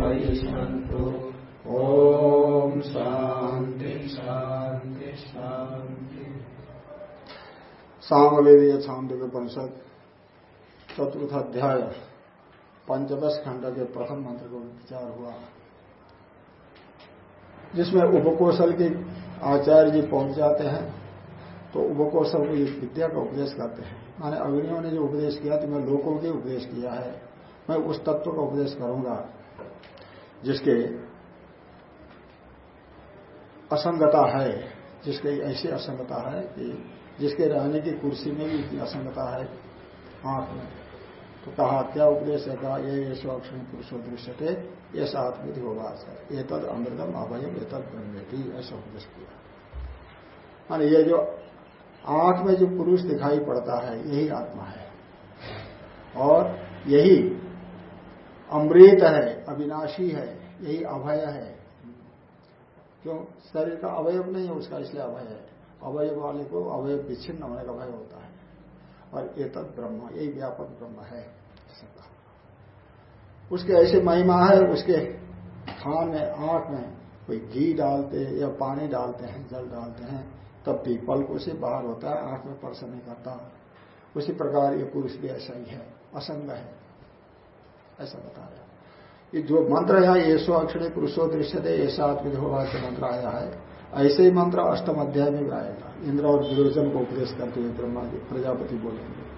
परिसन्तु ॐ शान्ति शान्ति शान्ति। सामवेदीय छांदोग्य परिषद, चतुर्थ अध्याय, पंचदश खंड के प्रथम मंत्र को विचार हुआ। जिसमें उपकोशल के आचार्य जी पहुँच जाते हैं तो उपकोशल को विद्या का उपदेश करते हैं। माने अग्नियों ने जो उपदेश किया तो मैं लोगों के उपदेश किया है। मैं उस तत्व का उपदेश करूँगा। जिसके असंगता है, जिसके ऐसी असंगता है कि जिसके रहने की कुर्सी में भी इतनी असंगता है आँख में। तो कहा, क्या उपदेश है? कहा, ये ये स्वक्षण पुरुषो दृश्य थे ये आत्मविधि होगा ये तद अमृतम अभयम, ये तद ब्रह्मेटी ऐसा उपदेश किया। मान ये जो आँख में जो पुरुष दिखाई पड़ता है, यही आत्मा है। और यही अमृत है, अविनाशी है, यही अभय है। क्यों? शरीर का अवयव नहीं है, उसका इसलिए अभय है। अवयव वाले को अवयव विच्छिन्न होने का भय होता है। और ये तद ब्रह्म, यही व्यापक ब्रह्म है। उसके ऐसे महिमा है, उसके खान में, आँख में कोई घी डालते हैं या पानी डालते हैं, जल डालते हैं, तब भी पलकों से बाहर होता है, आँख में स्पर्श नहीं करता। उसी प्रकार ये पुरुष भी ऐसा ही है, असंग है। ऐसा बता रहा ये जो मंत्र है ये सो अक्षर पुरुषो दृश्य थे ऐसा आत्मविधोभा के मंत्र आया है। ऐसे ही मंत्र अष्टम अध्याय में भी आएगा इंद्र और विरोचन को उपदेश करते हुए ब्रह्मा जी, प्रजापति बोलेंगे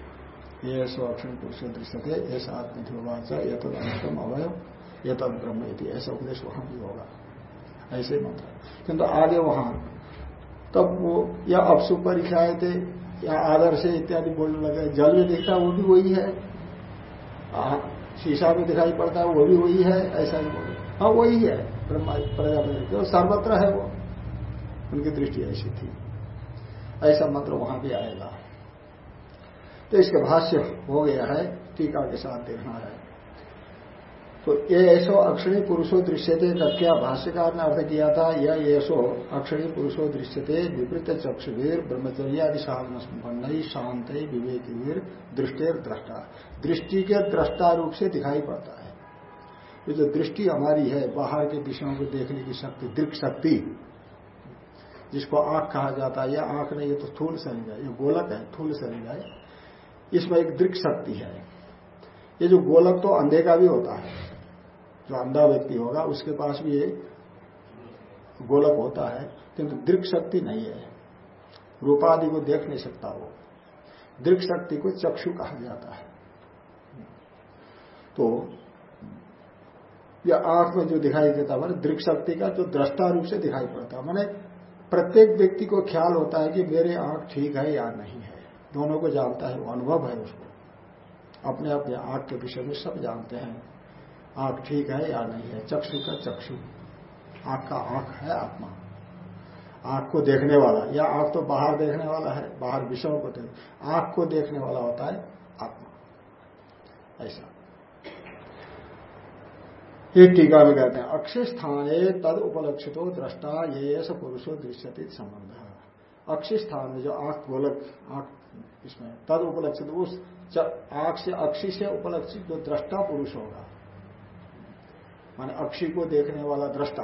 ये सो अक्षर पुरुषो दृश्य थे ऐसा आत्मविधोवाच ये तो अष्टम अवय ये तद ब्रह्म ऐसा उपदेश वहाँ भी होगा। ऐसे मंत्र। किंतु आगे वहाँ, तब वो या अपसु परीक्षाए थे या आदर्श इत्यादि बोलने लगे। जल में दिखता वो भी वही है। शीशा में दिखाई पड़ता है, वो भी वही है, ऐसा ही बोले। हाँ वही है, ब्रह्मा प्रजापति तो सर्वत्र है वो। उनकी दृष्टि ऐसी थी। ऐसा मंत्र वहाँ भी आएगा। तो इसके भाष्य हो गया है, टीका के साथ देखना है। तो ये ऐसो अक्षणी पुरुषो दृश्यते क्या भाष्यकार ने अर्थ किया था यह ऐसो अक्षणी पुरुषो दृश्यते, विपरीत चक्षुवीर ब्रह्मचर्यादि साधन संपन्न शांत विवेकवीर दृष्टेर दृष्टा। दृष्टि के दृष्टा रूप से दिखाई पड़ता है। ये जो दृष्टि हमारी है, बाहर के विषयों को देखने की शक्ति, दृक शक्ति, जिसको आँख कहा जाता है, यह आँख नहीं, ये तो थूल शरीर है, ये गोलक है थूल शरीर है। इसमें एक दृक शक्ति है। ये जो गोलक तो अंधे का भी होता है। जो अंधा व्यक्ति होगा, उसके पास भी ये गोलक होता है, किंतु दृक शक्ति नहीं है। रूपादि को देख नहीं सकता वो। दृक शक्ति को चक्षु कहा जाता है। तो यह आँख में जो दिखाई देता है दृक शक्ति का जो दृष्टा रूप से दिखाई पड़ता है। मैंने प्रत्येक व्यक्ति को ख्याल होता है कि मेरे आँख ठीक है या नहीं है। दोनों को जानता है, वो अनुभव है उसको। अपने अपने आँख के विषय में सब जानते हैं। आँख ठीक है या नहीं है? चक्षु का चक्षु। आँख का आँख है आत्मा। आँख को देखने वाला, या आँख तो बाहर देखने वाला है, बाहर विषयों को देख, आँख को देखने वाला होता है आत्मा। ऐसा। ये टीका में कहते हैं, अक्षय स्थाने तद उपलक्षितो दृष्टा, ये पुरुषो दृश्यति संबंध। अक्षय स्थान में जो आँख गोलक, आँख इसमें तद उपलक्षित, उस आँख से अक्षी से उपलक्षित जो दृष्टा पुरुष होगा माने अक्षी को देखने वाला दृष्टा।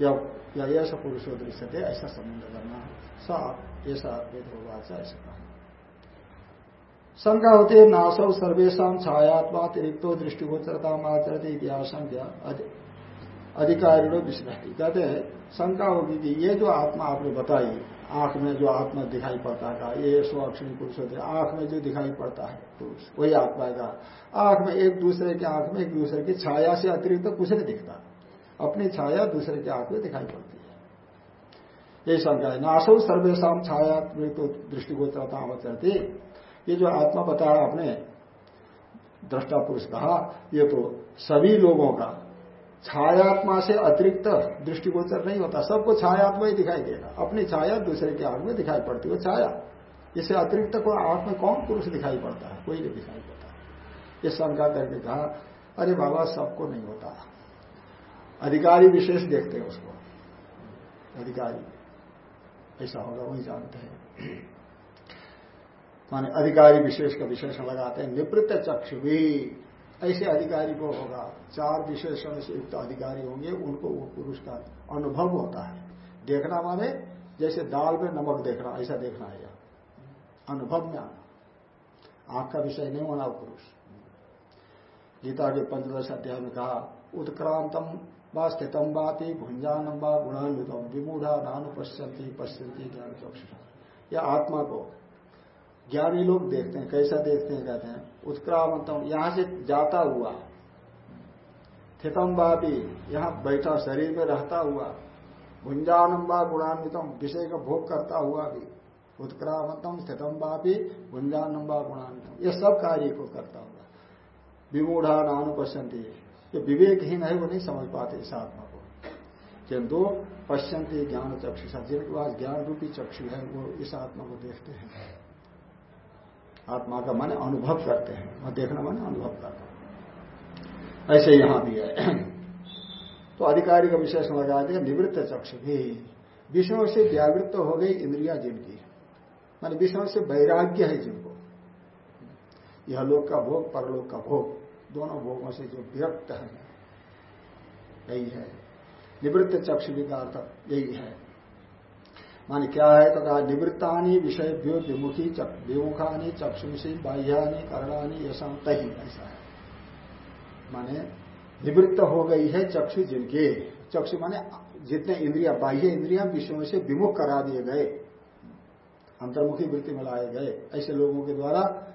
या ऐसा पुरुषो दृश्य थे, ऐसा संबंध करना सा, ऐसा वेद होगा ऐसा कहा। शंका होती है नासव सर्वेशा छायात्मा अतिरिक्तो दृष्टिगोचरता आचरते इतिहासंख्या अधिकारियों विश्रष्टि कहते हैं, शंका होगी कि ये जो आत्मा आपने बताई, आँख में जो आत्मा दिखाई पड़ता है, ये सो अक्षणी पुरुष होते आँख में जो दिखाई पड़ता है, पुरुष, वही आत्मा का आँख में एक दूसरे के आँख में एक दूसरे की छाया से अतिरिक्त तो कुछ नहीं दिखता। अपनी छाया दूसरे के आँख में दिखाई पड़ती है। यही शंका है। नाशो सर्वेशा छाया तो दृष्टिगोचरता अवचरती ये जो आत्मा बताया आपने, दृष्टा पुरुष कहा, ये तो सभी लोगों का छायात्मा से अतिरिक्त दृष्टिगोचर नहीं होता। सबको छायात्मा ही दिखाई देगा अपनी छाया दूसरे के आँख में दिखाई पड़ती है। छाया। इससे अतिरिक्त को आँख में कौन पुरुष दिखाई पड़ता है? कोई नहीं दिखाई पड़ता। ये शंका करके कहा, अरे बाबा, सबको नहीं होता। अधिकारी विशेष देखते हैं उसको। अधिकारी। ऐसा होगा, वही जानते हैं। माने अधिकारी विशेष का विशेषण लगाते हैं। निवृत्त चक्षु भी ऐसे अधिकारी को होगा। चार विशेषण से युक्त अधिकारी होंगे, उनको वो पुरुष का अनुभव होता है। देखना माने, जैसे दाल में नमक देखना, ऐसा देखना है। अनुभव में आना। आँख का विषय नहीं होना पुरुष। गीता के पंचदश अध्याय में कहा, उत्क्रांतम व स्थितम बाती भुंजानम व गुणान्वितम। विमूढ़ा नानु पश्यंती पश्यंती ज्ञान चक्षुषा या आत्मा को ज्ञानी लोग देखते हैं, कैसा देखते हैं, कहते हैं, उत्क्रामंतम, यहाँ से जाता हुआ स्थितम बापी यहाँ बैठा, शरीर में रहता हुआ भुंजानम व गुणान्वितम, विषय का भोग करता हुआ भी, उत्क्रामतम स्थितम बापी भुंजानम व गुणान्वितम, ये सब कार्य को करता हुआ, विमूढ़ा, नानुपश्यंती, ये विवेकहीन है, वो नहीं समझ पाते इस आत्मा को। किंतु पश्यंती ज्ञान चक्षु जिनके पास ज्ञान रूपी चक्षु है, वो इस आत्मा को देखते हैं। आत्मा का मन अनुभव करते हैं वह देखना मन अनुभव करना ऐसे यहाँ भी है। तो अधिकारी का विशेष लगा दिया निवृत्त चक्षु भी। विषयों से व्यावृत्त हो गई इंद्रिया जिनकी। मान विषयों से वैराग्य है जिनको। यह लोक का भोग, परलोक का भोग, दोनों भोगों से जो विरक्त है, यही है। निवृत्त चक्षु भी का अर्थ यही है। मान क्या है? तो कहा निवृत्तानी विषय विमुखी विमुखानी चक्षुषी बाह्यानी, करणानी, यशा तही ऐसा है। माने निवृत्त हो गई है चक्षु जिनके। चक्षु माने जितने इंद्रिया, बाह्य इंद्रिया विषयों से विमुख करा दिए गए। अंतर्मुखी वृत्ति में लाए गए। ऐसे लोगों के द्वारा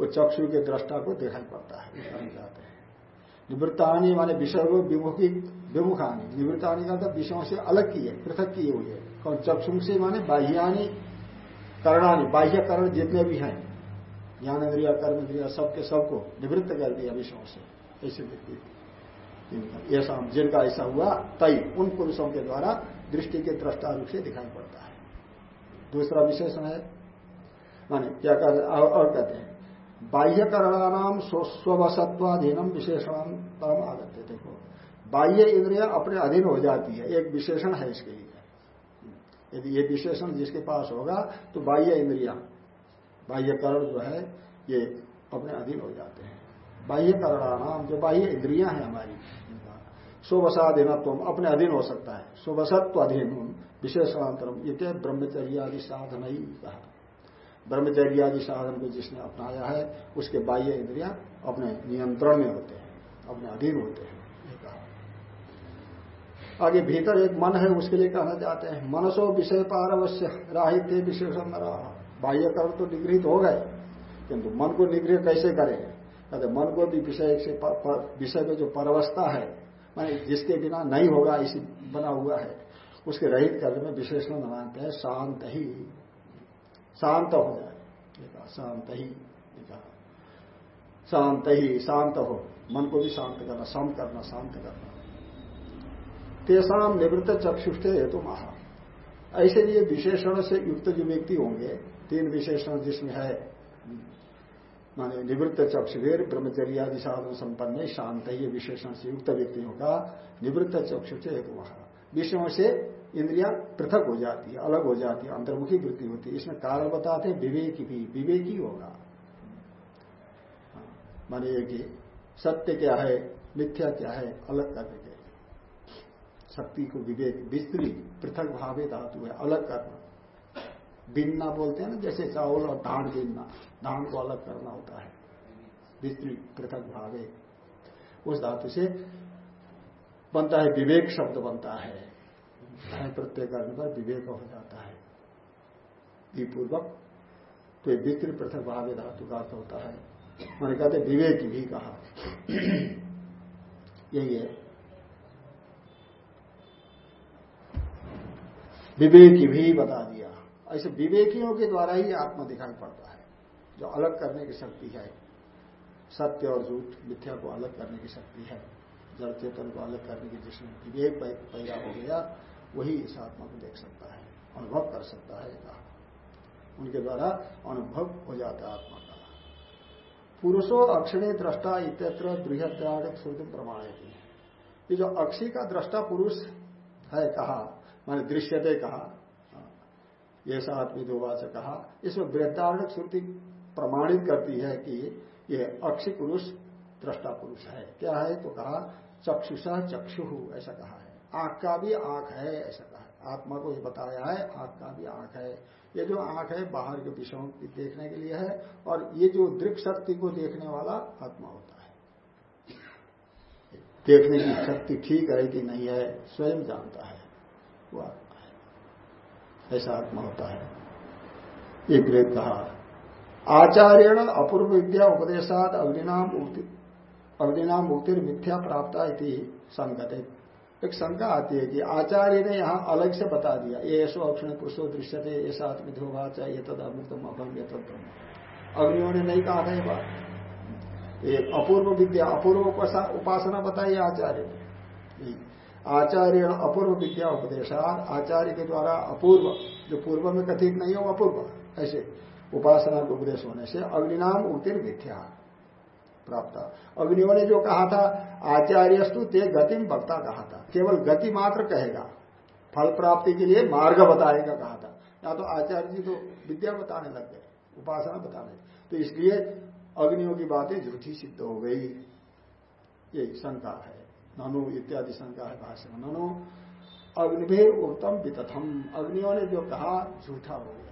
वो चक्षु के दृष्टा को दिखाई पड़ता है। जाते हैं। निवृत्तानी माने विषय विमुखी विमुखानी। निवृत्तानी का तो विषयों से अलग किए, पृथक किए हुए। कौन चक्षु से माने बाह्यानी करणानी बाह्य करण जितने भी हैं ज्ञान इंद्रिया कर्म इंद्रिया सबके सबको निवृत्त कर दिया विषयों से, ऐसे व्यक्ति। ऐसा, जिनका ऐसा हुआ, तय, उन पुरुषों के द्वारा दृष्टि के दृष्टा रूप से दिखाई पड़ता है। दूसरा विशेषण है, माने क्या कहते और कहते हैं बाह्य करणानाम स्वसत्वाधीनम विशेषण परम आगत्य देखो, बाह्य इंद्रिया अपने अधीन हो जाती है, एक विशेषण है इसके लिए। यदि ये विशेषण जिसके पास होगा तो बाह्य इंद्रिया, बाह्य करण जो है, ये अपने अधीन हो जाते हैं। बाह्य करणानाम, जो बाह्य इंद्रिया है हमारी स्वसाधीन तुम अपने अधीन हो सकता है। स्वसत्व अधीन विशेषणांतरम, ये ब्रह्मचर्य आदि साधन ही कहा। ब्रह्मचर्य आदि साधन को जिसने अपनाया है, उसके बाह्य इंद्रिया अपने नियंत्रण में होते हैं, अपने अधीन होते हैं। आगे भीतर एक मन है, उसके लिए कहना चाहते हैं। मनसो विषय पार अवश्य राहित्य विशेषण बाह्य कर्म तो निगृहित हो गए, किंतु मन को निगृह कैसे करें? कहते मन को भी विषय से विषय में जो परवस्था है, माने जिसके बिना नहीं होगा, इसी बना हुआ है, उसके रहित करने में विशेषण बनाते हैं, शांत ही। शांत हो जाए। शांत ही। शांत ही, शांत हो। मन को भी शांत करना सम करना, शांत करना। तेसाम निवृत्त चक्षुष्टे हेतु महा ऐसे लिए विशेषण से युक्त जो व्यक्ति होंगे, तीन विशेषण जिसमें है, माने निवृत्त चक्षुवीर ब्रह्मचर्यादि साधन संपन्न, शांत ही विशेषण से युक्त व्यक्तियों का निवृत्त चक्षुष हेतु महा विषयों से इंद्रिया पृथक हो जाती है, अलग हो जाती है, अंतर्मुखी वृत्ति होती है। इसमें कारण बताते हैं, विवेकी भी, विवेकी होगा। माने ये कि सत्य क्या है, मिथ्या क्या है, अलग करने के शक्ति को विवेक, विस्तृत, पृथक भावे धातु है, अलग करना। बिनना बोलते हैं ना, जैसे चावल और धान बिनना धान को अलग करना होता है। विस्तृत, पृथक भावे। उस धातु से बनता है विवेक शब्द बनता है। प्रत्यय करने पर विवेक हो जाता है। पूर्वक तो विस्तृत, पृथक भावे धातु का अर्थ होता है। मैंने कहते विवेक भी कहा। यही है। विवेकी भी बता दिया। ऐसे विवेकियों के द्वारा ही आत्मा दिखाई पड़ता है, जो अलग करने की शक्ति है। सत्य और झूठ, मिथ्या को अलग करने की शक्ति है। जड़ चेतन को अलग करने की जिसमें विवेक पैदा हो गया, वही इस आत्मा को देख सकता है, अनुभव कर सकता है कहा उनके द्वारा अनुभव हो जाता है आत्मा का। पुरुषो अक्षिणी दृष्टा इत्यत्र बृहदाड़ श्रुति प्रमाण ये जो अक्षी का दृष्टा पुरुष है, कहा मैंने दृश्यते कहा। ये आत्मी दोवाच कहा। इसमें वृद्धारण श्रुति प्रमाणित करती है कि ये अक्षी पुरुष, दृष्टा पुरुष है। क्या है? तो कहा, चक्षुषा चक्षु, ऐसा कहा है। आँख का भी आँख है, ऐसा कहा है। आत्मा को ये बताया है, आँख का भी आँख है। ये जो आँख है, बाहर के विषयों की देखने के लिए है, और ये जो दृक शक्ति को देखने वाला आत्मा होता है। देखने की शक्ति ठीक है कि नहीं है, स्वयं जानता है। वो आत्मा है ऐसा आत्मा होता है। एक वेद कहा आचार्य अपूर्व विद्या उपदेशात अग्निनाम अग्निनाम मुक्ति मिथ्या प्राप्त इति संगत। एक शंका आती है कि आचार्य ने यहाँ अलग से बता दिया, ये ऐसो अक्षण पुरुषो दृश्य थे ये सात विधोगा चाहे ये तद अमुक्तम अभम ये तद अग्नियों ने नहीं कहा था ये बात। ये अपूर्व विद्या अपूर्व उपासना बताई आचार्य ने। आचार्य अपूर्व विद्या उपदेशा आचार्य के द्वारा अपूर्व, जो पूर्व में कथित नहीं हो अपूर्व। ऐसे उपासना के उपदेश होने से अग्निनाम उतिर मिथ्या प्राप्त। अग्नियों ने जो कहा था, आचार्यस्तु ते गतिम वक्ता कहा था। केवल गति मात्र कहेगा, फल प्राप्ति के लिए मार्ग बताएगा कहा था। या तो आचार्य जी तो विद्या बताने लग गए, उपासना बताने तो इसलिए अग्नियों की बातें झूठी सिद्ध हो गई। ये शंका है। ननु इत्यादि शंका है भाष्य में, ननु। अग्निभीर उत्तम वितथम। अग्नियों ने जो कहा, झूठा हो गया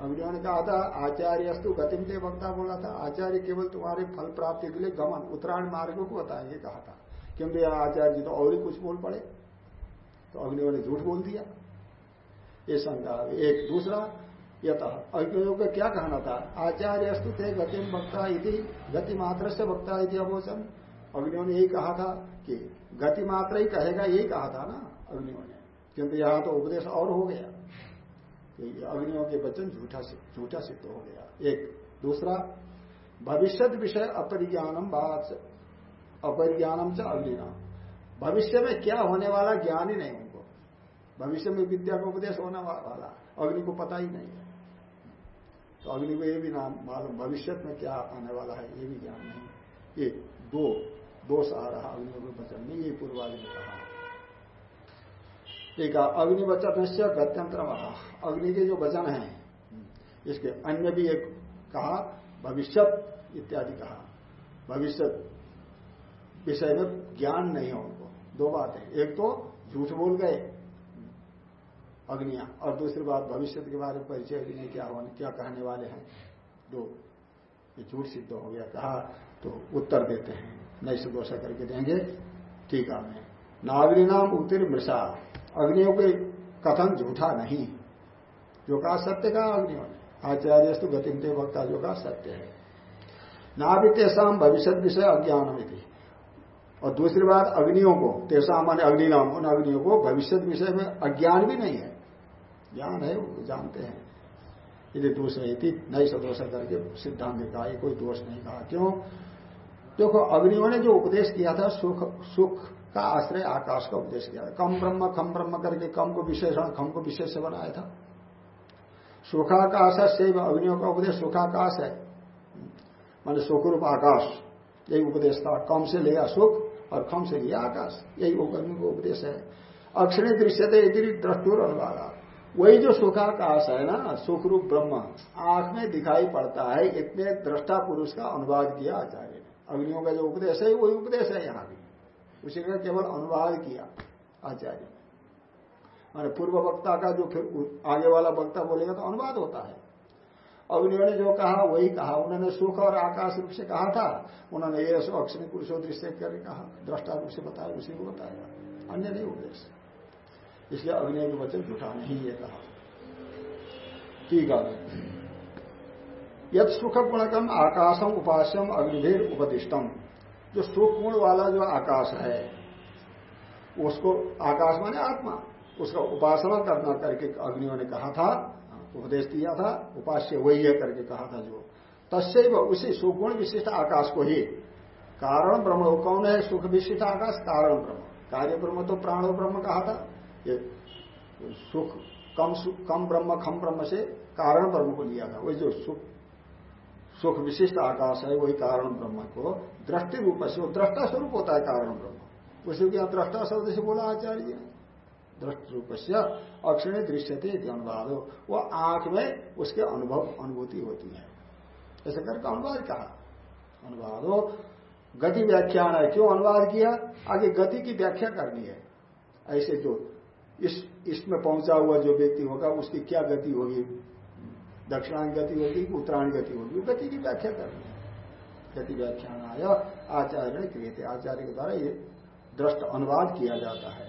अग्नियों ने कहा था आचार्य अस्तु गतिम दे वक्ता बोला था, आचार्य केवल तुम्हारे फल प्राप्ति के लिए गमन, उत्तरायण मार्ग को बताएँगे कहा था। क्योंकि आचार्य जी तो और ही कुछ बोल पड़े? तो अग्नियों ने झूठ बोल दिया। ये शंका एक, दूसरा यथ अग्नियों का क्या कहना था? आचार्य अस्तु थे गतिम वक्ता गति मात्र से वक्ता अवोचन। अग्नियों ने यही कहा था कि गति मात्र ही कहेगा, यही कहा था ना अग्नियों ने क्योंकि यहाँ तो उपदेश और हो गया। अग्नियों के वचन झूठा झूठा सिद्ध हो गया। एक, दूसरा भविष्य विषय अपरिज्ञानम बात अपरिज्ञानम च अग्निनाम भविष्य में क्या होने वाला ज्ञान ही नहीं उनको। भविष्य में विद्या का उपदेश होने वाला। अग्नि को पता ही नहीं है। तो अग्नि को ये भी नाम मालूम। भविष्य में क्या आने वाला है, ये भी ज्ञान नहीं। ये दो दोष आ रहा अग्नि वचन में ये पूर्वादि ने कहा। एक अग्नि वचन से गत्यंतर अग्नि के जो वचन है, इसके अन्य भी एक कहा भविष्य इत्यादि कहा। भविष्य विषय में ज्ञान नहीं है उनको। दो बात है, एक तो झूठ बोल गए, अग्निया, और दूसरी बात भविष्य के बारे में परिचय भी नहीं, क्या होने, क्या कहने वाले हैं दो ये झूठ सिद्ध हो गया, कहा तो उत्तर देते हैं। से दोषा करके देंगे। ठीक है। नागरी नाम उत्तीर्ण मृषा। अग्नियों के कथन झूठा नहीं। जो कहा सत्य कहा अग्नियों ने। आचार्य तो गतिमते वक्ता जो कहा सत्य है। ना भी तेसाम भविष्य विषय अज्ञान में और दूसरी बात, अग्नियों को तेसा मान अग्नि नाम, उन अग्नियों को भविष्य विषय में अज्ञान भी नहीं है। ज्ञान है, वो जानते हैं। यदि नहीं थी नई सदोष करके सिद्धांत कहा कोई दोष नहीं कहा। क्यों? देखो अग्नियों ने जो उपदेश किया था, सुख सुख का आश्रय आकाश का उपदेश किया था। कम ब्रह्म खम ब्रह्म करके कम को विशेषण खम को विशेष बनाया था। सुखाकाश से अग्नियों का उपदेश सुखाकाश है। माने सुखरूप आकाश, यही उपदेश था। कम से लिया सुख और खम से लिया आकाश, यही अग्नि को उपदेश है। अक्षणी दृश्य थे इतनी द्रष्टुर अनुवादा वही जो सुखाकाश है ना, सुखरूप ब्रह्म, आँख में दिखाई पड़ता है, इतने दृष्टा पुरुष का अनुवाद किया आचार्य। अग्नियों का जो उपदेश है, वही उपदेश है यहाँ भी। उसी का केवल अनुवाद किया आचार्य। माने पूर्व वक्ता का जो फिर आगे वाला वक्ता बोलेगा तो अनुवाद होता है। अग्नियों ने जो कहा, वही कहा। उन्होंने सुख और आकाश रूप से कहा था। उन्होंने ये अक्षणी पुरुषो दृश्य करके कहा। दृष्टा रूप से बताया, उसी को बताया। अन्य नहीं उपदेश। इसलिए अग्नि के वचन झूठा नहीं ये कहा। ठीक है। यद सुख गुणकम आकाशम उपास्यम अग्निभेद उपदिष्टम। जो सुख गुण वाला जो आकाश है, उसको आकाश माने आत्मा, उसका उपासना करना करके अग्नियों ने कहा था, उपदेश दिया था, उपास्य वही है करके कहा था जो। तस्व उसी सुगुण विशिष्ट आकाश को ही। कारण ब्रह्म कौन है? सुख विशिष्ट आकाश, कारण ब्रह्म। कार्य ब्रह्म तो प्राण ब्रह्म कहा था। ये सुख, कम सुख कम ब्रह्म, खम ब्रह्म से कारण ब्रह्म को लिया था। वही जो सुख सुख विशिष्ट आकाश है, वही कारण ब्रह्म को। दृष्टि रूप से दृष्टा स्वरूप होता है कारण ब्रह्म। उसी को दृष्टा शब्द से बोला आचार्य। दृष्ट रूप से अक्षिणी दृश्य थे अनुवाद। वो आँख में उसके अनुभव, अनुभूति होती है। ऐसे करके अनुवाद कहा। अनुवाद हो गति व्याख्यान है, क्यों अनुवाद किया? आगे गति की व्याख्या करनी है। ऐसे जो इस, इसमें पहुँचा हुआ जो व्यक्ति होगा, उसकी क्या गति होगी? दक्षिणांग गति होगी उत्तरायण गति होगी गति की व्याख्या करनी है। गति व्याख्यान आया, आचार्य क्रिय थे आचार्य के द्वारा ये दृष्ट अनुवाद किया जाता है।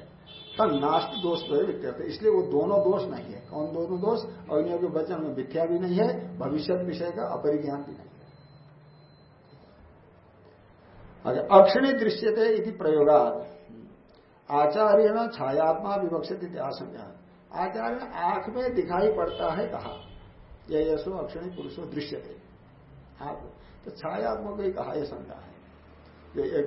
तब नास्त दोष तो वित्त इसलिए वो दोनों दोष नहीं है। कौन दोनों दोष? अग्नियों के वचन में मिथ्या भी नहीं है भविष्य विषय का अपरिज्ञान भी नहीं है। अक्षिणी दृश्यते इति प्रयोगात। आचार्य न छायात्मा विवक्षित आशंका। आचार्य आँख में दिखाई पड़ता है कहा? यह यशो अक्षिणी पुरुषो दृश्य थे तो छायात्मा को ही कहा यह शंका है। जो एक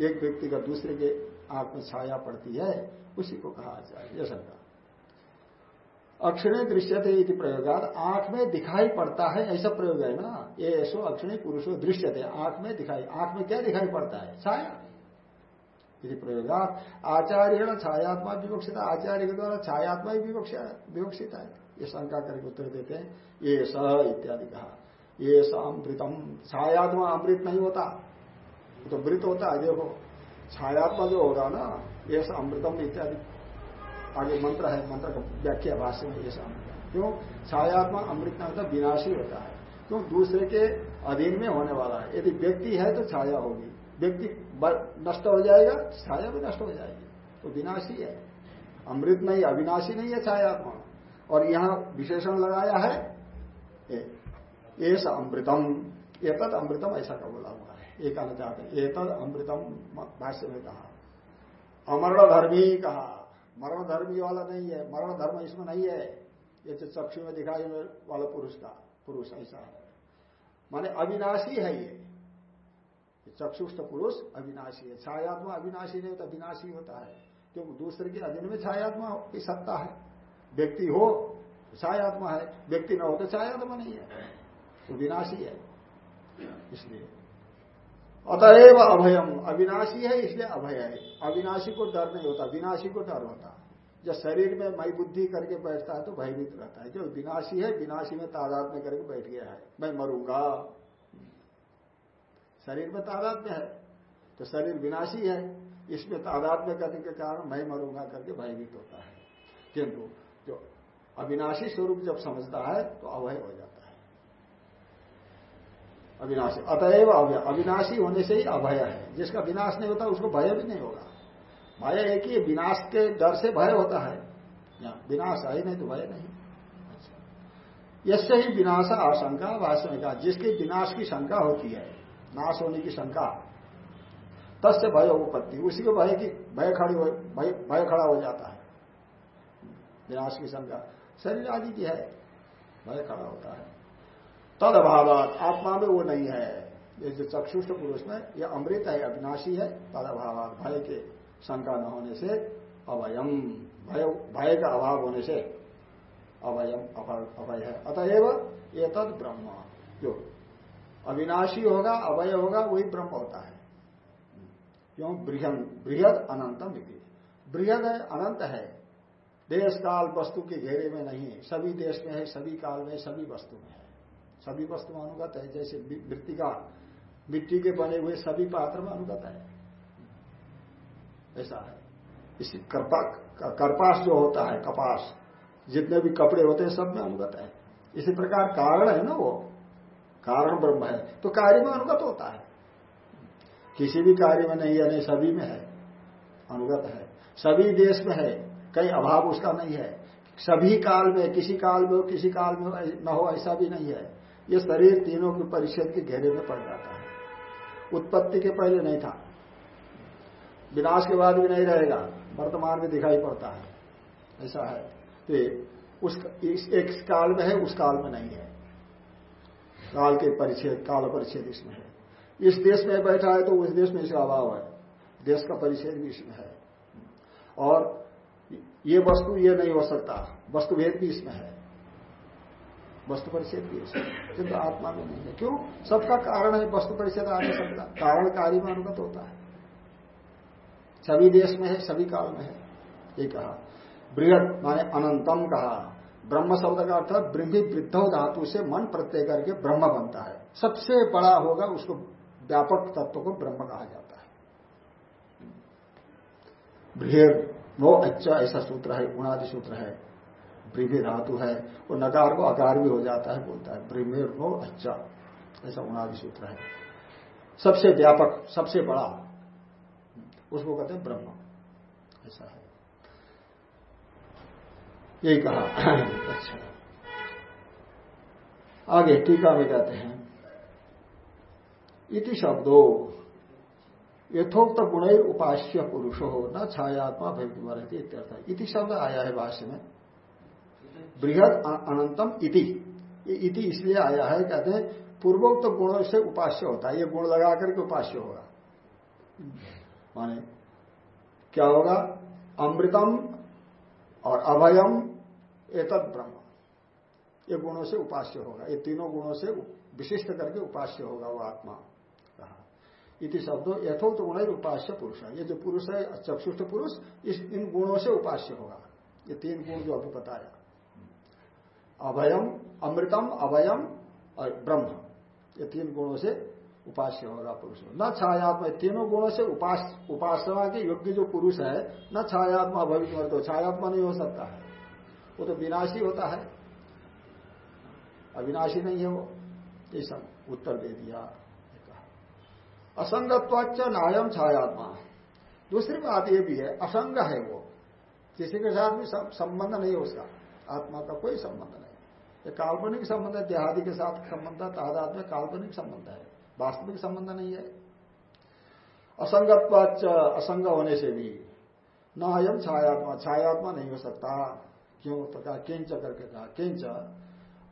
एक व्यक्ति का दूसरे के आँख में छाया पड़ती है, उसी को कहा आचार्य यह शंका अक्षिणी दृश्यते इति प्रयोगात, आँख में दिखाई पड़ता है, ऐसा प्रयोग है ना? ये ऐसो अक्षिणी पुरुषो दृश्यते, आँख में दिखाई, आँख में क्या दिखाई पड़ता है? छाया। यदि प्रयोगात आचार्य छायात्मा विवक्षित, आचार्य के द्वारा छायात्मा ही विवक्षित है। ये शंका करके उत्तर देते हैं, ये स इत्यादि कहा। ये स अमृतम। छायात्मा अमृत नहीं होता तो मृत होता है, देखो। छायात्मा जो होगा ना, ये अमृतम इत्यादि। आगे मंत्र है, मंत्र का व्याख्या भाष्य में, ये क्यों? छायात्मा अमृत नहीं होता विनाशी होता है। क्यों? दूसरे के अधीन में होने वाला है। यदि व्यक्ति है तो छाया होगी। व्यक्ति नष्ट हो जाएगा, छाया भी नष्ट हो जाएगी। तो विनाशी है। अमृत नहीं, अविनाशी नहीं है छायात्मा और यहाँ विशेषण लगाया है एस अमृतम। एतद अमृतम ऐसा का बोला हुआ है। एक कहना चाहते एतद अमृतम भाष्य में कहा। अमरण धर्मी कहा। मरण धर्मी वाला नहीं है। मरण धर्म इसमें नहीं है। ये तो चक्षु में दिखाई वाला पुरुष का पुरुष ऐसा है। माने अविनाशी है ये। चक्षुष्ट पुरुष अविनाशी है। छायात्मा अविनाशी नहीं होता विनाशी होता है। क्योंकि दूसरे के अधीन में छायात्मा की सत्ता है। व्यक्ति हो छायात्मा है। व्यक्ति न हो तो छायात्मा नहीं है। तो विनाशी है। इसलिए। अतएव अभयम। अविनाशी है, इसलिए अभय है। अविनाशी को डर नहीं होता, विनाशी को डर होता। जब शरीर में मई बुद्धि करके बैठता है तो भयभीत रहता है। जो विनाशी है, विनाशी में तादाद में करके बैठ गया है। मैं मरूँगा। शरीर में तादाद में है। तो शरीर विनाशी है। इसमें तादाद में करने के कारण मैं मरूँगा करके भयभीत होता है। किंतु अविनाशी स्वरूप जब समझता है तो अभय हो जाता है। अविनाशी, अतएव अवय, अविनाशी होने से ही अभय है। जिसका विनाश नहीं होता, उसको भय भी नहीं होगा। भय है कि विनाश के डर से भय होता है। विनाश है नहीं तो भय नहीं। अच्छा। यसे ही विनाश आशंका, वास्तव कहा, जिसके विनाश की शंका होती है, नाश होने की शंका, तस्य भय उपत्ति उसी को भय की, भय खड़ी भय खड़ा हो जाता है। विनाश की शंका। शरीर आदि की है। भय खड़ा होता है। तद अभाव आत्मा में वो नहीं है। ये जो पुरुष में यह अमृत है, अविनाशी है तद अभाव भय के शंका न होने से अभयम भय भय का अभाव होने से अभयम अभय है। अतएव ये तद ब्रह्म। जो अविनाशी होगा, अभय होगा, वही ब्रह्म होता है। क्यों? बृहद अनंतम बृहद अनंत है। देश काल वस्तु के घेरे में नहीं है। सभी देश में है, सभी काल में सभी वस्तु में है। सभी वस्तु में अनुगत है, जैसे मृतिका, मिट्टी के बने हुए सभी पात्र में अनुगत है। ऐसा है। इसी कर्पा कर्पास जो होता है, कपास, जितने भी कपड़े होते हैं, सब में अनुगत है। इसी प्रकार कारण है ना वो। कारण ब्रह्म है। तो कार्य में अनुगत होता है। किसी भी कार्य में नहीं है, नहीं सभी में है। अनुगत है। सभी देश में है। कहीं अभाव उसका नहीं है। सभी काल में, किसी काल में हो, किसी काल में न हो, ऐसा भी नहीं है। ये शरीर तीनों के परिषद के घेरे में पड़ जाता है। उत्पत्ति के पहले नहीं था। विनाश के बाद भी नहीं रहेगा। वर्तमान में दिखाई पड़ता है। ऐसा है। तो उस एक काल में है, उस काल में नहीं है। काल के परिच्छेद, काल परिच्छेद इसमें है। इस देश में बैठा है तो उस देश में इसका अभाव है। देश का परिच्छेद भी इसमें है। और ये वस्तु ये नहीं हो सकता। वस्तु भेद भी इसमें है। वस्तु परिच्छेद भी किंतु आत्मा में नहीं है। क्यों? सबका कारण है वस्तु परिच्छेद आ नहीं सकता कारण कार्य में अनुगत होता है। सभी देश में है, सभी काल में है। ये कहा। बृहद माने अनंतम कहा। ब्रह्म शब्द का अर्थ ब्रह्मी वृद्ध धातु से मन प्रत्यय करके ब्रह्म बनता है। सबसे बड़ा होगा उसको व्यापक तत्व को ब्रह्म कहा जाता है। बृहर नो अच्छा ऐसा सूत्र है, गुणादि सूत्र है। ब्रिभि धातु है वो नकार को अकार भी हो जाता है, बोलता है ब्रिमेर नो अच्छा ऐसा गुणादि सूत्र है। सबसे व्यापक, सबसे बड़ा, उसको कहते हैं ब्रह्म, ऐसा है। यही कहा। अच्छा। आगे टीका में कहते हैं, इति शब्दो यथोक्त गुण उपास्य पुरुषो हो न छायात्मा भविमरती इत्यर्थ। इति शब्द आया है भाष्य में बृहद अनंतम इति। इति इसलिए आया है, कहते हैं, पूर्वोक्त गुणों से उपास्य होता है। ये गुण लगा करके उपास्य होगा। माने, क्या होगा? अमृतम और अभयम, एतद ब्रह्म। ये गुणों से उपास्य होगा। ये तीनों गुणों से विशिष्ट करके उपास्य होगा वो आत्मा। इति शब्दों यथोक्त गुण उपास्य पुरुष। है ये जो पुरुष है, चक्षुष्ट पुरुष, इस इन गुणों से उपास्य होगा। ये तीन गुण जो अभी बताया। अभयम, अमृतम अभयम और ब्रह्म। ये तीन गुणों से उपास्य होगा पुरुष। न छायात्मा तीनों गुणों से उपास, उपासना के योग्य जो पुरुष है, न छायात्मा भविष्य तो छायात्मा नहीं हो सकता है। वो तो विनाशी होता है। अविनाशी नहीं है वो। ये सब उत्तर दे दिया। असंगत्वाच नायम छायात्मा। दूसरी बात ये भी है, असंग है वो। किसी के साथ भी संबंध नहीं है उसका। आत्मा का कोई संबंध नहीं। ये काल्पनिक संबंध है, देहादि के साथ संबंध है, तादाद में काल्पनिक संबंध है। वास्तविक संबंध नहीं है। असंगत्वाच असंग होने से भी न अयम छायात्मा छायात्मा नहीं हो सकता। क्यों? कहा किंच करके कहा, किंच।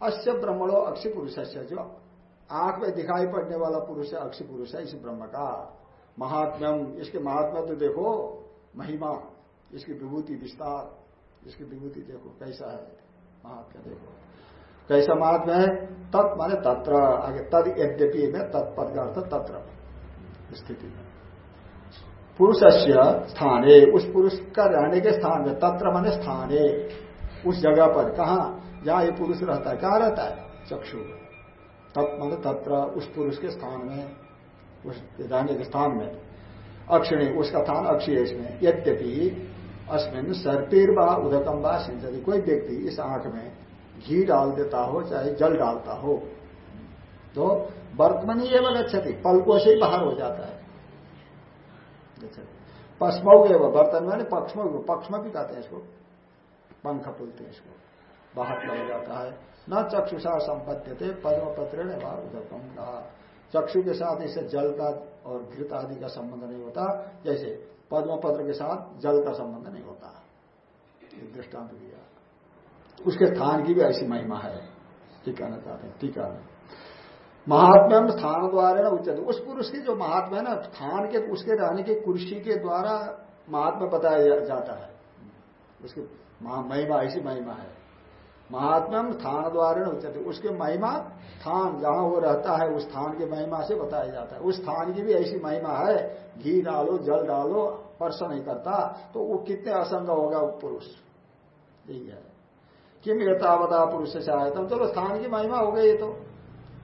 अश्य ब्रह्मणो अक्षी पुरुष जो आँख में दिखाई पड़ने वाला पुरुष है, अक्षी पुरुष है, इस ब्रह्म का। महात्म्यम, इसके महात्मा तो देखो, महिमा, इसकी विभूति, विस्तार, इसकी विभूति देखो, कैसा है महात्मा देखो। कैसा महात्मा है? तत् माने तत्र, आगे तद यद्यपि में तत्पद का अर्थ तत्र स्थिति में। पुरुष स्थाने, उस पुरुष का रहने के स्थान में तत्र माने स्थाने, उस जगह पर, कहा? जहाँ ये पुरुष रहता है, कहा रहता है? चक्षु तत् तत्र उस पुरुष के स्थान में, उस रहने के स्थान में, अक्षिणी उसका स्थान अक्षी है इसमें, यद्यपि अस्मिन सर्पीर बा उदकम बा सिंचती, कोई व्यक्ति इस आँख में घी डाल देता हो, चाहे जल डालता हो तो वर्तमनी एवं गच्छति, पलकों से ही बाहर हो जाता है। पश्मऊ एवं बर्तन में पक्ष्म पक्ष में भी कहते हैं इसको, पंख बोलते हैं इसको, बाहर चला जाता है। न चक्षुषा संपत्ति थे पद्म पत्र उदकम कहा चक्षु के साथ इसे जल का और घृत आदि का संबंध नहीं होता, जैसे पद्म पत्र के साथ जल का संबंध नहीं होता। दृष्टांत दिया। उसके स्थान की भी ऐसी महिमा है ठीक कहना चाहते हैं टीका में महात्म्यम स्थान द्वारा ना उचित उस पुरुष की जो महात्मा है ना, स्थान के, उसके रहने की कुर्सी के द्वारा महात्मा बताया जाता है। उसकी महिमा, ऐसी महिमा है। महात्मा स्थान द्वारा उचित उसके महिमा स्थान जहाँ वो रहता है, उस स्थान की महिमा से बताया जाता है। उस स्थान की भी ऐसी महिमा है, घी डालो, जल डालो, स्पर्श नहीं करता तो वो कितने असंग होगा पुरुष? है। किम यथावता पुरुष से आयतम चलो स्थान की महिमा हो गई तो।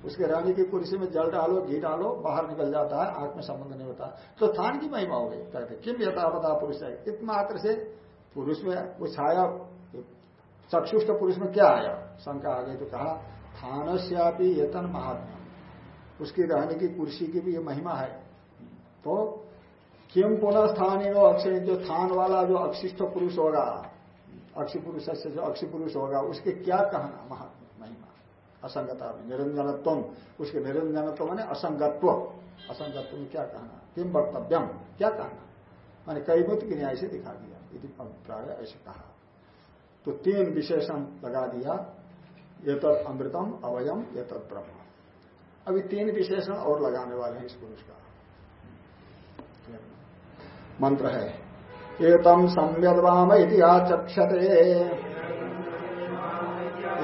उसके रानी की कुर्सी में जल डालो, घी डालो, बाहर निकल जाता है, आँख में संबंध नहीं होता। तो स्थान की महिमा हो गई, कहते किम यथावता पुरुष है इतमात्र से पुरुष में वो छाया चक्षुष्ट पुरुष में क्या आया? शंका आ गई तो कहा थान श्यापी यतन महात्मा। उसकी रहने की, कुर्सी की भी ये महिमा है। तो किम पुनः स्थानीय अक्षय जो थान वाला, जो अक्षिष्ट पुरुष होगा, अक्षी पुरुष से जो अक्षी पुरुष होगा, उसके क्या कहना? महात्मा, महिमा। असंगता में निरंजनत्व उसके निरंजनत्व मैंने असंगत्व। असंगत्व में क्या कहना? किम वक्तव्यम? क्या कहना? मैंने कई बुद्ध की न्याय से दिखा दिया। यदि अभिप्राय ऐसे कहा। तो तीन विशेषण लगा दिया। ये तत् अमृतम, अवयम ये तत् ब्रह्म। अभी तीन विशेषण और लगाने वाले हैं इस पुरुष का। मंत्र है, एतम सम्यदवाम इतिहास चक्षते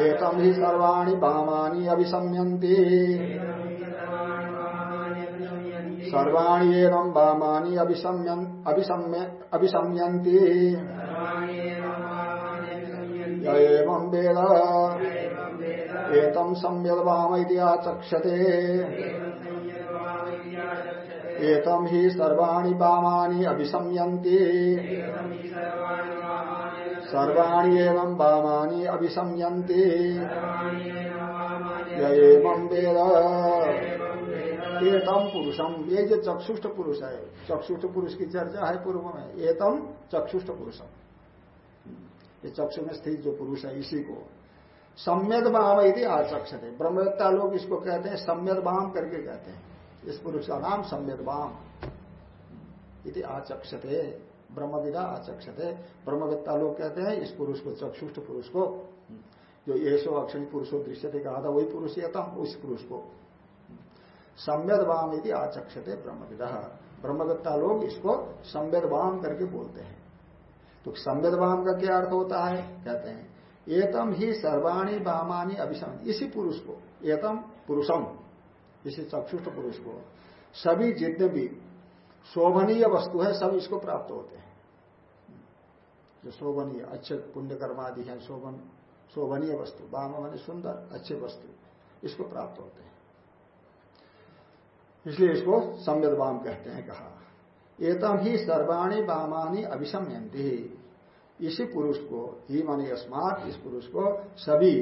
एतम ही सर्वाणी वामानी अभिसम्यंती सर्वाणी एनम वामानी अभिसम्यंती एवं वेद एतम ही सर्वाणी सर्वाणी एवं य एवं वेद एतम पुरुषम ये जो चक्षुष्ट पुरुष है, चक्षुष्ट पुरुष की चर्चा है पूर्व में एतम चक्षुष्ट पुरुषम ये चक्षु में स्थित जो पुरुष है इसी को। सम्यद बाम यदि आचक्षते। ब्रह्मवेत्ता लोग इसको कहते हैं, सम्यद बाम करके कहते हैं। इस पुरुष का नाम सम्यद बाम यदि आचक्षते। ब्रह्मविदा आचक्षते। ब्रह्मवेत्ता लोग कहते हैं, इस पुरुष को, चक्षुष्ट पुरुष को। जो ये सो अक्षणी पुरुषो दृश्य थे, कहा था, वही पुरुष यतम उस पुरुष को। सम्यद वाम यदि आचक्षते ब्रह्मविदा। ब्रह्मवेत्ता लोग इसको सम्यद वाम करके बोलते हैं। तो संवेद वाम का क्या अर्थ होता है? कहते हैं, एतम ही सर्वाणी वामानी अभिसम इसी पुरुष को, एतम पुरुषम, इसी चक्षुष्ट पुरुष को। सभी जितने भी शोभनीय वस्तु है, सब इसको प्राप्त होते हैं। जो शोभनीय, अच्छे पुण्य कर्मादि है, शोभन, शोभनीय वस्तु, वाम मानी सुंदर, अच्छे वस्तु, इसको प्राप्त होते हैं। इसलिए इसको संवेद वाम कहते हैं, कहा। एतम ही सर्वाणी वामानी अभिसमयंती इसी पुरुष को, ही मानी अस्मात इस पुरुष को सभी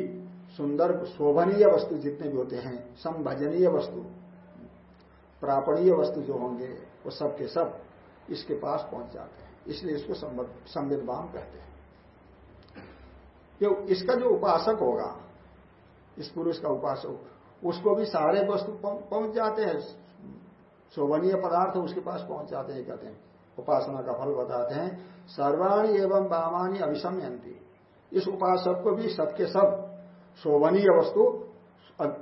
सुंदर, शोभनीय वस्तु जितने भी होते हैं, संभजनीय वस्तु, प्रापणीय वस्तु जो होंगे, वो सब के सब इसके पास पहुँच जाते हैं। इसलिए इसको संविधान कहते हैं। इसका जो उपासक होगा, इस पुरुष का उपासक, उसको भी सारे वस्तु पहुँच जाते हैं। शोभनीय पदार्थ उसके पास पहुँच जाते हैं, कहते हैं। उपासना का फल बताते हैं। सर्वाणी एवं बामानी अभिसमयंती इस उपासक को भी सबके सब शोभनीय वस्तु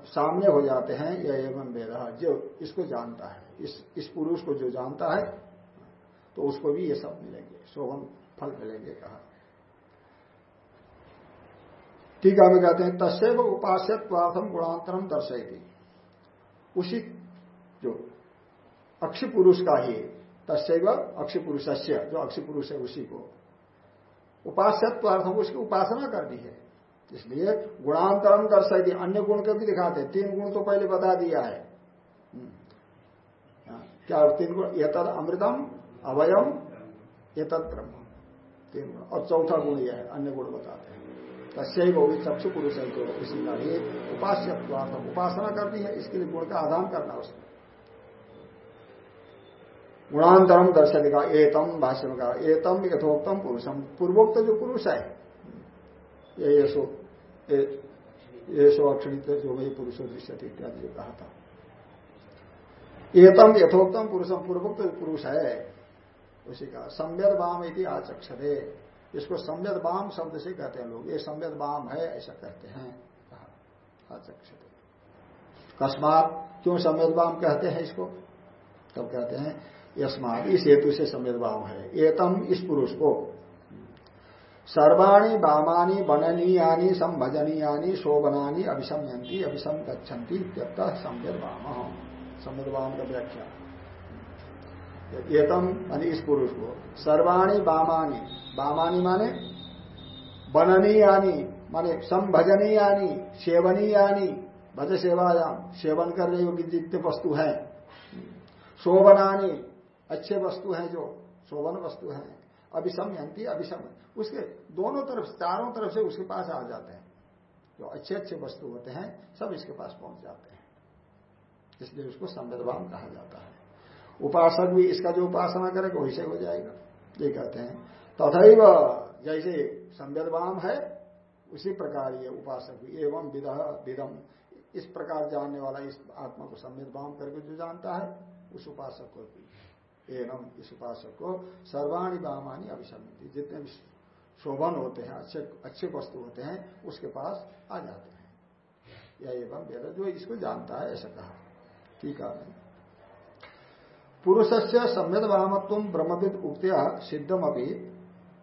सामने हो जाते हैं यह एवं वेद, जो इसको जानता है। इस इस पुरुष को जो जानता है तो उसको भी ये सब मिलेंगे, शोभन फल मिलेंगे, कहा। टीका में कहते हैं तस्व उपास्यत्वार्थम गुणांतरम दर्शेगी उसी जो अक्षी पुरुष का ही तस्व अक्षी पुरुष जो अक्षी पुरुष है उसी को। उपास्यत्वार्थम उसकी उपासना करनी है। इसलिए गुणांतरम दर्शाई अन्य गुण को भी दिखाते तीन गुण तो पहले बता दिया है। हम्म। हाँ, क्या तीन गुण ये तद अमृतम अवयम ये तद ब्रह्म तीन गुण और चौथा गुण यह है अन्य गुण बताते हैं। तस्व वो चक्षु पुरुष है जो इसी का ही उपासना करनी है इसके लिए गुण का आदान करना उसमें। गुणांतरम दर्शन का, एतम भाष्य का। एतम यथोक्तम पुरुषम। पूर्वोक्त जो पुरुष है, ये येसो अक्षणित जो वही पुरुषो दृश्य इत्यादि जो कहा था। एतम यथोक्तम पुरुषम, पूर्वोक्त जो पुरुष है, उसी का संवेद बाम यदि आचक्षरे इसको संवेद बाम शब्द से कहते हैं लोग। ये संवेद बाम है, ऐसा कहते हैं आचक्षरे कस्मात क्यों संवेद बाम कहते हैं इसको? तब कहते हैं यस्मात। इस हेतु से संवेदभाव है। एतम इस पुरुष को। सर्वाणी वामानी बननीयानी संभजनीयानी, शोभनानी अभिसमयंती अभिसम गच्छन्ति संवेद वाम संवेद वाम का व्याख्या। एतम मानी इस पुरुष को। सर्वाणी वामानी। वामानी माने बननीयानी माने संभजनीयानी, सेवनीयानी भज सेवायाम सेवन करने योग्य जितने वस्तु है। शोभनानी अच्छे वस्तु है जो, शोभन वस्तु है। अभिसम यंती अभिसम उसके दोनों तरफ़ चारों तरफ़ से उसके पास आ जाते हैं। जो अच्छे अच्छे वस्तु होते हैं, सब इसके पास पहुँच जाते हैं। इसलिए उसको संवेदवान कहा जाता है। उपासक भी इसका जो उपासना करेगा वैसे हो जाएगा। ये कहते हैं। तथैव जैसे संवेदवाम है, उसी प्रकार ये उपासक भी, एवं विदह, विदम। इस प्रकार जानने वाला इस आत्मा को संवेदवाम करके जो जानता है, उस उपासक को भी। एवं इस उपासक को सर्वाणी बामानी अभिसमिति जितने भी शोभन होते हैं, अच्छे अच्छे वस्तु होते हैं, उसके पास आ जाते हैं। यह एवं वेद, जो इसको जानता है, ऐसा कहा। ठीक है। पुरुष से सम्यद वामत्व ब्रह्मविद उक्तिया सिद्धम अभी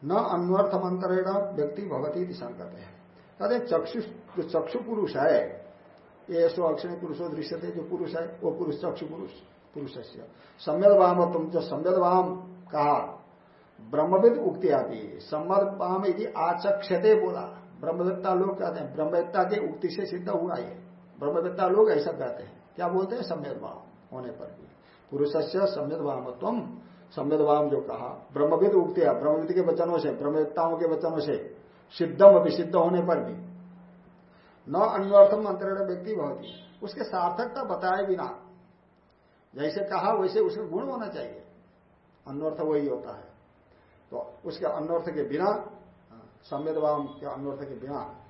न अन्वर्थमंतरेण व्यक्ति भवती संकत है कहते चक्षु, जो चक्षु पुरुष है, ये सो अक्षणी पुरुषो दृश्य थे जो पुरुष है, वो पुरुष चक्षु पुरुष पुरुष से सम्यद वाम तुम जो सम्यद वाम कहा ब्रह्मविद उक्ति आती सम्मद वाम यदि आचक्षते बोला। ब्रह्मविद्ता लोग कहते हैं, ब्रह्मविद्ता के उक्ति से सिद्ध हुआ ये। ब्रह्मविद्ता लोग ऐसा कहते हैं। क्या बोलते हैं? सम्यद वाम होने पर भी। पुरुष से सम्यद वामत्व सम्यद वाम जो कहा, ब्रह्मविद उगते ब्रह्मविद के वचनों से, ब्रह्मविद्ताओं के वचनों से, सिद्धम अभिसिद्ध होने पर भी। न अन्वर्थम अंतरण व्यक्ति बहुत उसके सार्थकता बताए बिना जैसे कहा, वैसे उसका गुण होना चाहिए। अन्वर्थ वही होता है। तो उसके अन्वर्थ के बिना संवेदवाम के अन्वर्थ के बिना,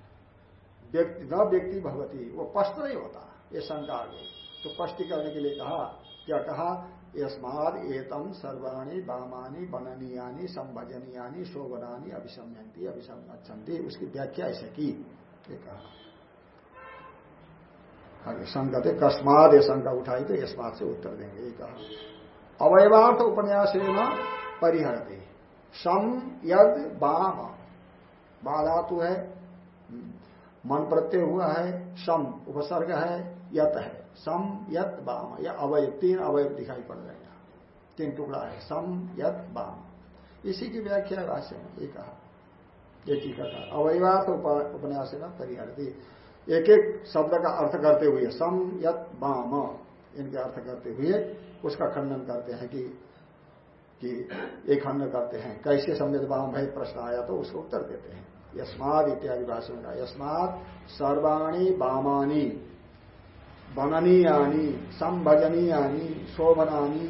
व्यक्ति, न व्यक्ति भगवती वो स्पष्ट नहीं होता। ये शंका आ गई। तो स्पष्ट करने के लिए कहा, क्या कहा? यस्माद एतम सर्वाणी बामानी बननीयानी संभजनीयानी शोभनानी अभिशमयंती अभिशमती उसकी व्याख्या ऐसे की। कहा। आगे शंका थे कस्माद ये शंका उठाई तो यस्मात से उत्तर देंगे, ये कहा। अवयवार्थ उपन्यास परिहरते। सम यद बाम। बाधातु है, मन प्रत्यय हुआ है सम उपसर्ग है, यत है। सम यत बाम। या अवय तीन अवय दिखाई पड़ रहे हैं। तीन टुकड़ा है सम यत बाम। इसी की व्याख्या भाष्य में, ये कहा। एक ही कथा अवयवार्थ उपन्यास परिहरती। एक एक शब्द का अर्थ करते हुए, सम, यत, बाम इनके अर्थ करते हुए उसका खंडन करते हैं कि कि एक खंड करते हैं। कैसे संवेद बाम है प्रश्न आया तो उसको उत्तर देते हैं। यस्माद इत्यादि भाषण का। यस्मात सर्वाणी बामानी, बननीयानी, संभजनीयानी, शोभनानी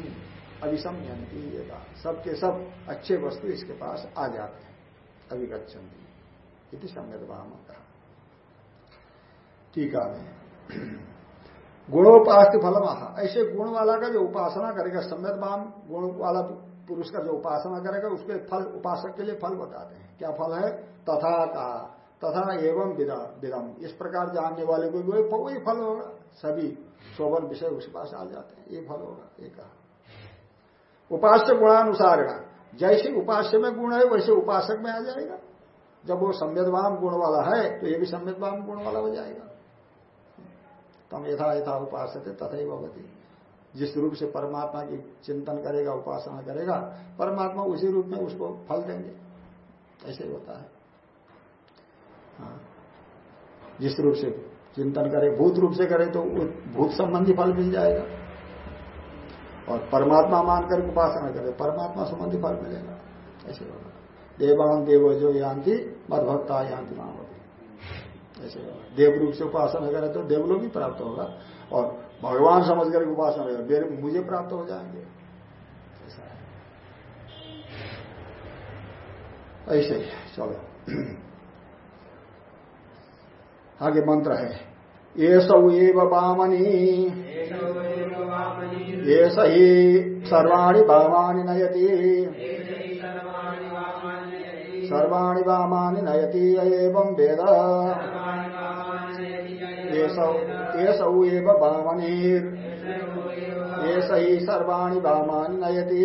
अभिसमयंती ये सबके सब अच्छे वस्तु इसके पास आ जाते हैं। अभिगछन्ति इति संवेद बाम कहा टीका में गुणोपास्त फल महा ऐसे गुण वाला का जो उपासना करेगा सम्यद बाम गुण वाला पुरुष का जो उपासना करेगा, उसके फल, उपासक के लिए फल बताते हैं। क्या फल है? तथा का। तथा एवं विदम इस प्रकार जानने वाले को वही फल होगा। सभी शोभन विषय उसके पास आ जाते हैं। ये फल होगा, ये कहा। उपास्य गुणानुसार जैसे उपास्य में गुण है, वैसे उपासक में आ जाएगा। जब वो संवेदवान गुण वाला है तो ये भी संवेदवान गुण वाला हो जाएगा। तम यथा यथा उपास तथा भगवती जिस रूप से परमात्मा की चिंतन करेगा, उपासना करेगा, परमात्मा उसी रूप में उसको फल देंगे। ऐसे होता है। हाँ। जिस रूप से चिंतन करे, भूत रूप से करे तो भूत संबंधी फल मिल जाएगा। और परमात्मा मानकर उपासना करे, परमात्मा संबंधी फल मिलेगा। ऐसे होगा देवान देव जो यांति, मदभक्ता यांति माम ऐसे देव रूप से उपासना करे तो देवलोक भी प्राप्त होगा। और भगवान समझ कर उपासना करेगा मुझे प्राप्त हो जाएँगे। ऐसा है। ऐसे ही चलो। आगे मंत्र है ये सौ एव बामनी ये सही सर्वाणी बामानी नयती। सर्वाणी वामानि नयति एवं वेद। एसौ एव वामनीर् एष हि सर्वाणि वामानि नयति।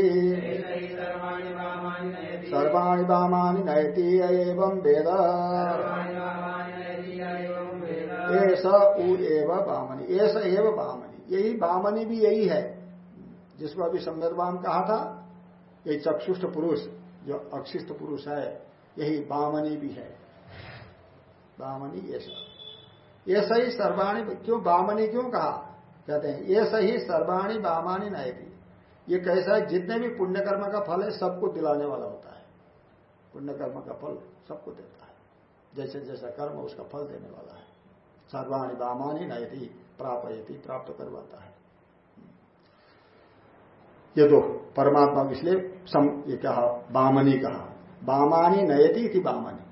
सर्वाणि वामानि नयति एवं वेद। एस उ एव वामनी। एस एव वामनी। यही वामनी भी यही है। जिसको अभी संवेदवान कहा था ये चक्षुष्ट पुरुष जो अक्षिष्ट पुरुष है। यही बामनी भी है। बामनी ये ये सही सर्वाणी, क्यों बामनी क्यों कहा? कहते हैं ये सही सर्वाणी बामानी थी ये कैसा है, जितने भी पुण्य कर्म का फल है, सबको दिलाने वाला होता है। पुण्य कर्म का फल सबको देता है। जैसे जैसा कर्म उसका फल देने वाला है। सर्वाणी बामानी नहीं थी प्राप्त प्राप्त करवाता है। ये तो परमात्मा इसलिए सम, ये कहा, बामनी कहा। बामानी नयती थी बामनी।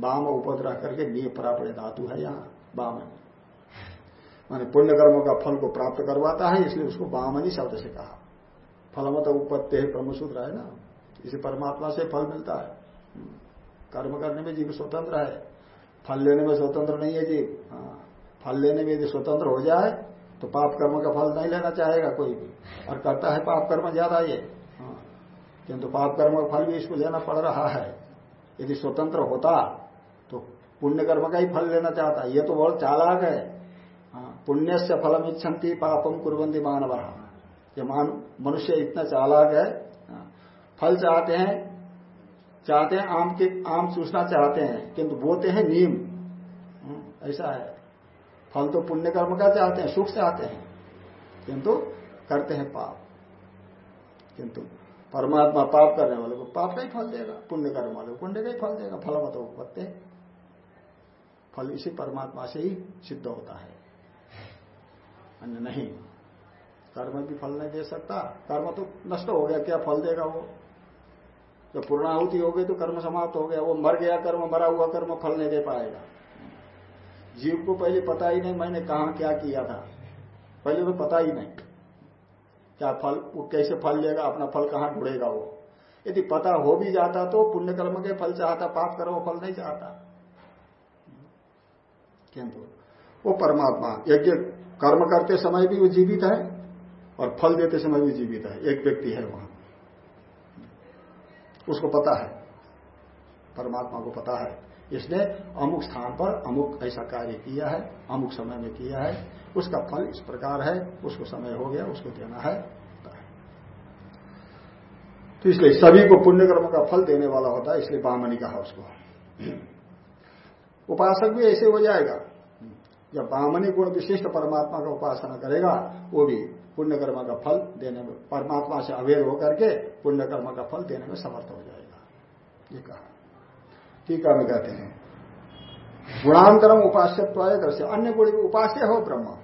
बाम उपद्रह करके निय प्राप्त धातु है यहाँ, बामनी। माने पुण्य कर्मों का फल को प्राप्त करवाता है, इसलिए उसको बामनी शब्द से कहा। फलमत उपत्य है ब्रह्मसूत्र है ना? इसे परमात्मा से फल मिलता है। कर्म करने में जीव स्वतंत्र है। फल लेने में स्वतंत्र नहीं है जीव। हाँ। फल लेने में यदि स्वतंत्र हो जाए तो पाप कर्म का फल नहीं लेना चाहेगा कोई भी। और करता है पाप कर्म ज़्यादा ये। किंतु पाप कर्म का फल भी इसको लेना पड़ रहा है। यदि स्वतंत्र होता तो पुण्य कर्म का ही फल लेना चाहता। ये तो बहुत चालाक है। हाँ, पुण्य से फलम इच्छन्ति पापम कुरबंदी मानव। ये मान मनुष्य इतना चालाक है। हाँ, फल चाहते हैं चाहते हैं आम के आम चूसना चाहते हैं किंतु बोते हैं नीम। हाँ, ऐसा है। फल तो पुण्य कर्म का चाहते हैं सुख चाहते हैं किंतु करते हैं पाप। किंतु परमात्मा पाप करने वाले को पाप का ही फल देगा, पुण्य करने वाले को पुण्य का ही फल देगा, फल मत पत्ते फल इसी परमात्मा से ही सिद्ध होता है। अन्य नहीं। कर्म भी फल नहीं दे सकता। कर्म तो नष्ट हो गया, क्या फल देगा वो? जब पूर्णाहुति हो गई तो कर्म समाप्त हो गया, वो मर गया कर्म, मरा हुआ कर्म फल नहीं दे पाएगा। जीव को पहले पता ही नहीं मैंने कहा क्या किया था। पहले तो पता ही नहीं। क्या फल, वो कैसे फल लेगा, अपना फल कहाँ ढूंढेगा वो? यदि पता हो भी जाता तो पुण्य कर्म के फल चाहता, पाप कर्म फल नहीं चाहता। किंतु वो परमात्मा, यज्ञ कर्म करते समय भी वो जीवित है और फल देते समय भी जीवित है। एक व्यक्ति है वहाँ। उसको पता है। परमात्मा को पता है। इसने अमुक स्थान पर अमुक ऐसा कार्य किया है, अमुक समय में किया है, उसका फल इस प्रकार है, उसको समय हो गया, उसको देना है। तो इसलिए सभी को पुण्य कर्म का फल देने वाला होता है, इसलिए बामनी कहा उसको। उपासक भी ऐसे हो जाएगा। जब बामनी गुण विशिष्ट परमात्मा का उपासना करेगा, वो भी पुण्य कर्म का फल देने में, परमात्मा से अवेद होकर के पुण्य कर्म का फल देने में समर्थ हो जाएगा। ये कहा। टीका में कहते हैं। गुणांतरम उपास्यत्वाय दर्शे अन्य गुण उपास्य हो ब्रह्म।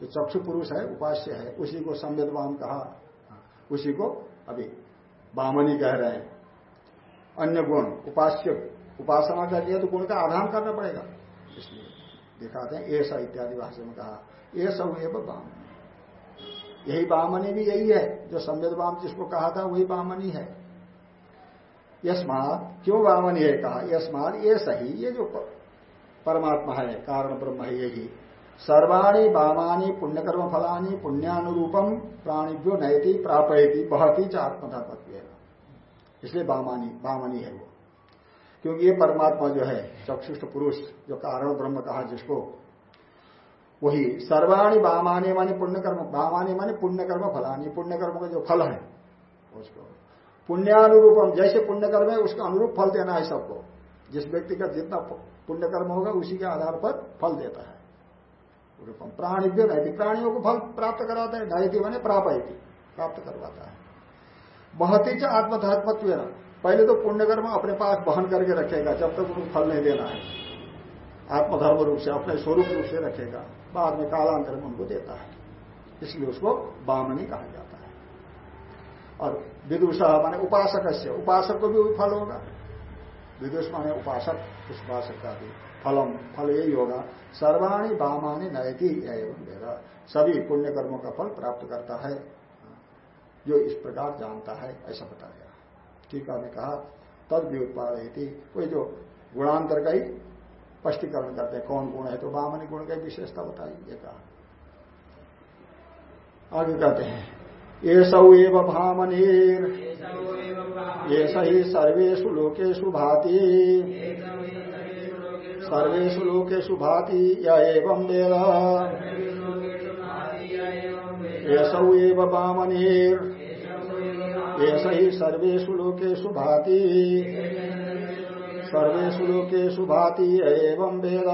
जो चक्षु पुरुष है, उपास्य है। उसी को संवेदवान कहा। उसी को अभी बामनी कह रहे हैं। अन्य गुण, उपास्य, उपासना कर दिया तो गुण का आधान करना पड़ेगा। इसलिए दिखाते हैं, ऐसा इत्यादि भाषा में कहा। सब ये बाम यही बामनी भी यही है। जो संवेदवाम जिसको कहा था, वही बामनी है। यस्मात क्यों बामनी है कहा? यस्मात ये सही, ये जो परमात्मा है, कारण ब्रह्म है यही सर्वाणी बामानी पुण्यकर्म फलानी पुण्यानुरूपम प्राणिभ्यो नयति प्रापयति, बहती च इसलिए बामानी बामनी है वो। क्योंकि ये परमात्मा जो है, चक्षुष्ट पुरुष, जो कारण ब्रह्म कहा जिसको, वही सर्वाणी बामानी मानी पुण्यकर्म बामानी मानी पुण्यकर्म फलानी पुण्यकर्म का जो फल है, उसको पुण्यानुरूपम, जैसे पुण्यकर्म है, उसका अनुरूप फल देना है सबको। जिस व्यक्ति का जितना पुण्यकर्म होगा, उसी के आधार पर फल देता है। रूपम प्राणिव्य नैति प्राणियों को फल प्राप्त कराता है नैति मैंने प्राप्त प्राप्त करवाता है। महती च आत्मधर्मत्व पहले तो पुण्यकर्म अपने पास बहन करके रखेगा, जब तक उनको फल नहीं देना है। आत्मधर्म रूप से, अपने स्वरूप रूप से रखेगा। बाद में कालांतर में उनको देता है। इसलिए उसको बामनी कहा जाता है। और विदुषा माने उपासक से उपासक को भी फल होगा। विदुष माने उपासक उपासक का भी फलम, फल यही होगा। सर्वाणी बामानी नयती, एवं सभी पुण्य कर्मों का फल प्राप्त करता है। जो इस प्रकार जानता है, ऐसा बताया टीका ने कहा, तद भी उत्पादयती। कोई जो गुणांतर का ही स्पष्टीकरण करते हैं, कौन गुण है तो बामनी गुण का विशेषता बताई, ये कहा। आगे कहते हैं। ये सौ एव भामनीर। ये सही सर्वेशु लोकेशु भाती। सर्वेशु लोकेशु भाति। या एवं वेद। एसौ एव वामनीर एस ही सर्वेशु लोकेशु भाति। सर्वेशु लोकेशु भाति एवं वेद।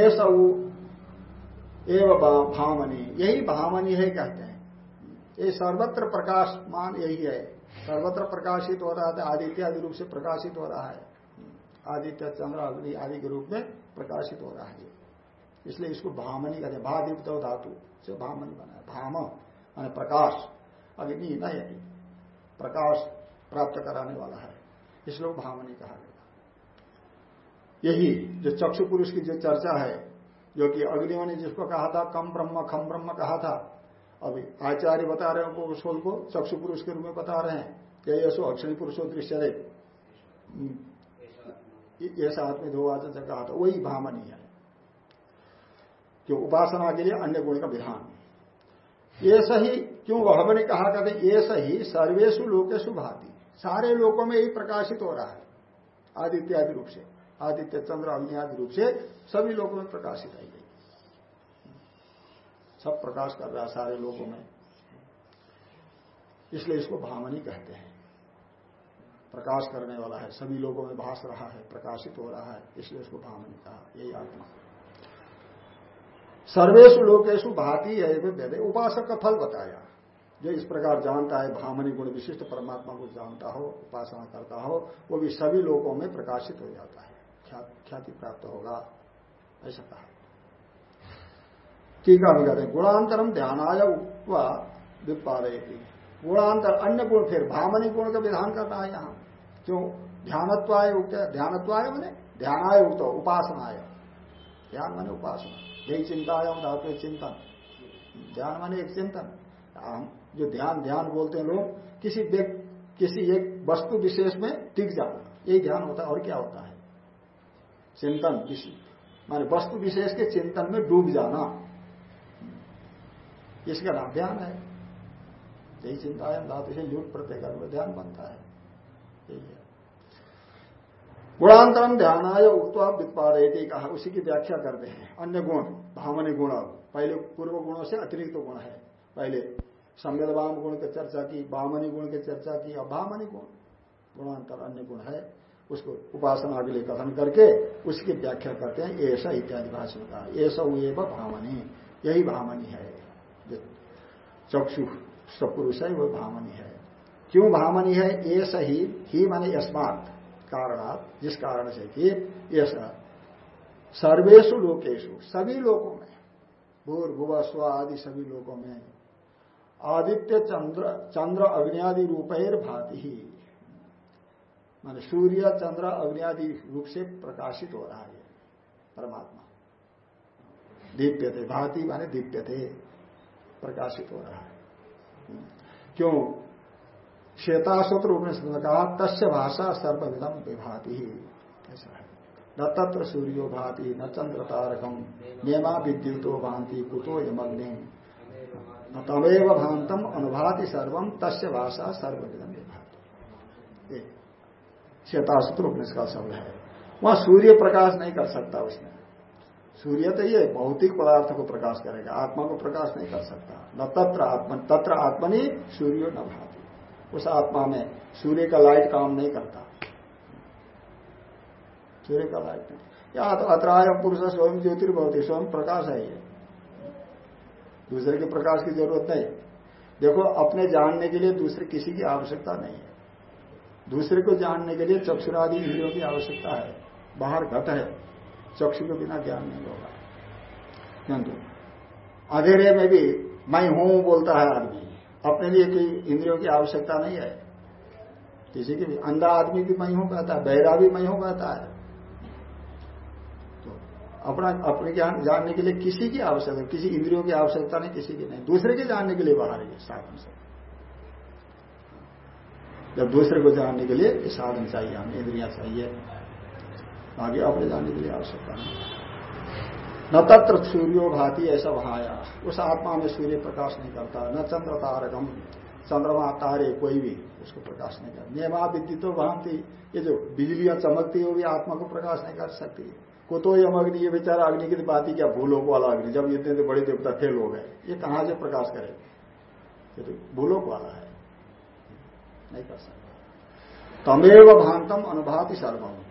एसौ एव भामनी यही भामनी है कहते हैं। ये सर्वत्र प्रकाशमान यही है। सर्वत्र प्रकाशित हो रहा था आदित्य आदि रूप से प्रकाशित हो रहा है। आदित्य चंद्र अग्नि आदि के रूप में प्रकाशित हो रहा है। इसलिए इसको भामनी कहते हैं। भादीप्त धातु से भामनी बना है। भाम मान प्रकाश। अग्नि न यदि प्रकाश प्राप्त कराने वाला है। इसलिए भामनी कहा गया। यही जो चक्षु पुरुष की जो चर्चा है जो कि अग्नियों ने जिसको कहा था, कम ब्रह्म, खम ब्रह्म कहा था। अभी आचार्य बता रहे हैं उसको को, चक्षु पुरुष के रूप में बता रहे हैं कि यशो अक्षणी पुरुषो दृश्य ऐसा आत्मी दो आचार्य कहा था, वही भामनी है। कि उपासना के लिए अन्य गुण का विधान। ये सही, क्यों वह मैंने कहा कहते ये सही सर्वेशु लोकेशु भाती। सारे लोगों में यही प्रकाशित हो रहा है आदि रूप से। आदित्य चंद्र अग्नि आदि रूप से सभी लोगों में प्रकाशित आई गई। सब प्रकाश कर रहा सारे लोगों में। इसलिए इसको भामनी कहते हैं। प्रकाश करने वाला है, सभी लोगों में भास रहा है, प्रकाशित हो रहा है, इसलिए उसको भामनी कहा, यही आत्मा। सर्वेशु लोकेशु भाती है वेद उपासक का फल बताया। जो इस प्रकार जानता है भामनी गुण विशिष्ट परमात्मा को जानता हो, उपासना करता हो, वो भी सभी लोगों में प्रकाशित हो जाता है। ख्याति प्राप्त होगा, ऐसा कहा। टीका भी कहते गुणांतरम ध्यानाय उपवा व्युत्पादयती गुणांतर अन्य गुण, फिर भामनी गुण का विधान करना है यहाँ। क्यों ध्यानत्वाय उक्त, ध्यानत्वाय मैंने ध्यानाय उक्त, उपासनाय। ध्यान माने उपासना। यही चिंता आया है धातु चिंतन। ध्यान माने एक चिंतन। हम जो ध्यान ध्यान बोलते हैं लोग, किसी किसी एक वस्तु विशेष में टिक जाना। यही ध्यान होता है, और क्या होता है? चिंतन माने वस्तु विशेष के चिंतन में डूब जाना। इसका नाम ध्यान है। यही चिंता है धातु से युग प्रत्येक में ध्यान बनता है। यही है। गुणांतरम ध्यानाय उक्तवा व्युत्पादयती कहा। उसी की व्याख्या करते हैं। अन्य गुण, भावनी गुण पहले पूर्व गुणों से अतिरिक्त गुण है। पहले संवेदवाम गुण की चर्चा की बामनी गुण की चर्चा की अब भामनी गुण। गुणांतर अन्य गुण है। उसको उपासना के लिए कथन करके उसकी व्याख्या करते हैं, ऐसा इत्यादि भाषण का ऐसा ये भावनी, यही भामनी है। चक्षु सपुरुष है वह भामनी है। क्यों भामनी है? ऐसा ही ही माने अस्मात कारणात, जिस कारण से कि ऐसा सर्वेशु लोकेशु सभी लोगों में भूर्भुव स्व आदि सभी लोगों में आदित्य चंद्र चंद्र अग्नि आदि रूपेर भाति ही। मान सूर्य, चंद्र अग्नि रूप से प्रकाशित हो रहा है परमात्मा। दीप्य थे, भाति माने दीप्य थे, प्रकाशित हो रहा है। क्यों? श्वेताशोत्र उपनिषद ने कहा, तस्य भाषा सर्वविधम विभाति। ऐसा है। न तत्र सूर्यो भाति, न चंद्र तारकम नियमा विद्युतो भांति, कुतो यमग्नि। न तमेव भांतम अनुभाति सर्वम तस्य भाषा सर्वविधम विभाति। श्वेताशोत्र उपनिषद का शब्द है। वहाँ सूर्य प्रकाश नहीं कर सकता उसने। सूर्य तो ये भौतिक पदार्थ को प्रकाश करेगा, आत्मा को प्रकाश नहीं कर सकता। न तत्र आत्मा तत्र आत्मनि सूर्य न भाति। उस आत्मा में सूर्य का लाइट काम नहीं करता। सूर्य का लाइट नहीं। या अतराय पुरुष स्वयं ज्योतिर्भवती, स्वयं प्रकाश है ये। दूसरे के प्रकाश की ज़रूरत नहीं। देखो, अपने जानने के लिए दूसरे किसी की आवश्यकता नहीं है। दूसरे को जानने के लिए चक्षुरादि इंद्रियों की आवश्यकता है। बाहर घट है। चक्षु के बिना ज्ञान नहीं होगा। किंतु अंधेरे में भी मैं हूँ बोलता है आदमी। अपने लिए कोई इंद्रियों की आवश्यकता नहीं है। किसी की भी अंधा आदमी भी मैं हूँ कहता है, बहरा भी मैं हूँ कहता है। तो अपना, अपने ज्ञान, जानने के लिए किसी की आवश्यकता, किसी इंद्रियों की आवश्यकता नहीं, किसी की नहीं। दूसरे के जानने के लिए बाहर है साधन से जब दूसरे को जानने के लिए साधन चाहिए, हमें इंद्रिया चाहिए। आगे अपने जानने के लिए आवश्यकता नहीं न तत्र सूर्यो भाती ऐसा वहाया उस आत्मा में सूर्य प्रकाश नहीं करता, न चंद्र तारकम, चंद्रमा तारे कोई भी, उसको प्रकाश नहीं करता। नियमा विद्युत तो भांति, ये जो बिजलियाँ चमकती है, वो भी आत्मा को प्रकाश नहीं कर सकती। को यम अग्नि, ये बेचारा अग्नि की बात ही क्या भूलोक वाला अग्नि? जब इतने तो बड़े देवता फेल हो गए, ये कहाँ से प्रकाश करे ये तो भूलोक वाला है। नहीं कर सकता। तमेव भांतम अनुभाति सर्वम।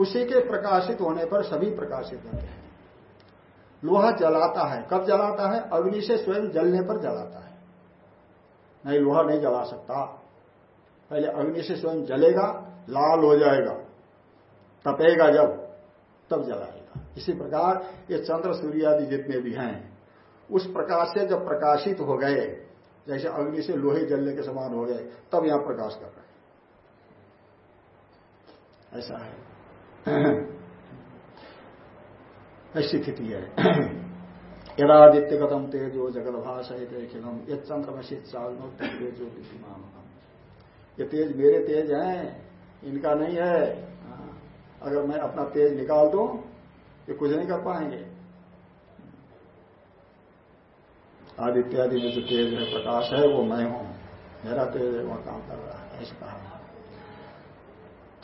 उसी के प्रकाशित होने पर सभी प्रकाशित होते हैं। लोहा जलाता है। कब जलाता है? अग्नि से स्वयं जलने पर जलाता है। नहीं, लोहा नहीं जला सकता। पहले अग्नि से स्वयं जलेगा, लाल हो जाएगा, तपेगा जब, तब जलाएगा। इसी प्रकार ये चंद्र, सूर्य आदि जितने भी हैं, उस प्रकाश से जब प्रकाशित हो गए जैसे अग्नि से लोहे जलने के समान हो गए तब यहाँ प्रकाश कर रहे ऐसा है। ऐसी स्थिति है। यदादित्य गतम तेजो जगत भाषितम ये चंद्रमसित साधनो तेजो विद्यमान ये तेज मेरे तेज हैं, इनका नहीं है। हाँ। अगर मैं अपना तेज निकाल दूँ, ये कुछ नहीं कर पाएँगे। आदि में जो तेज है, प्रकाश है, वो मैं हूँ। मेरा तेज है, वह काम कर रहा है, ऐसा कहा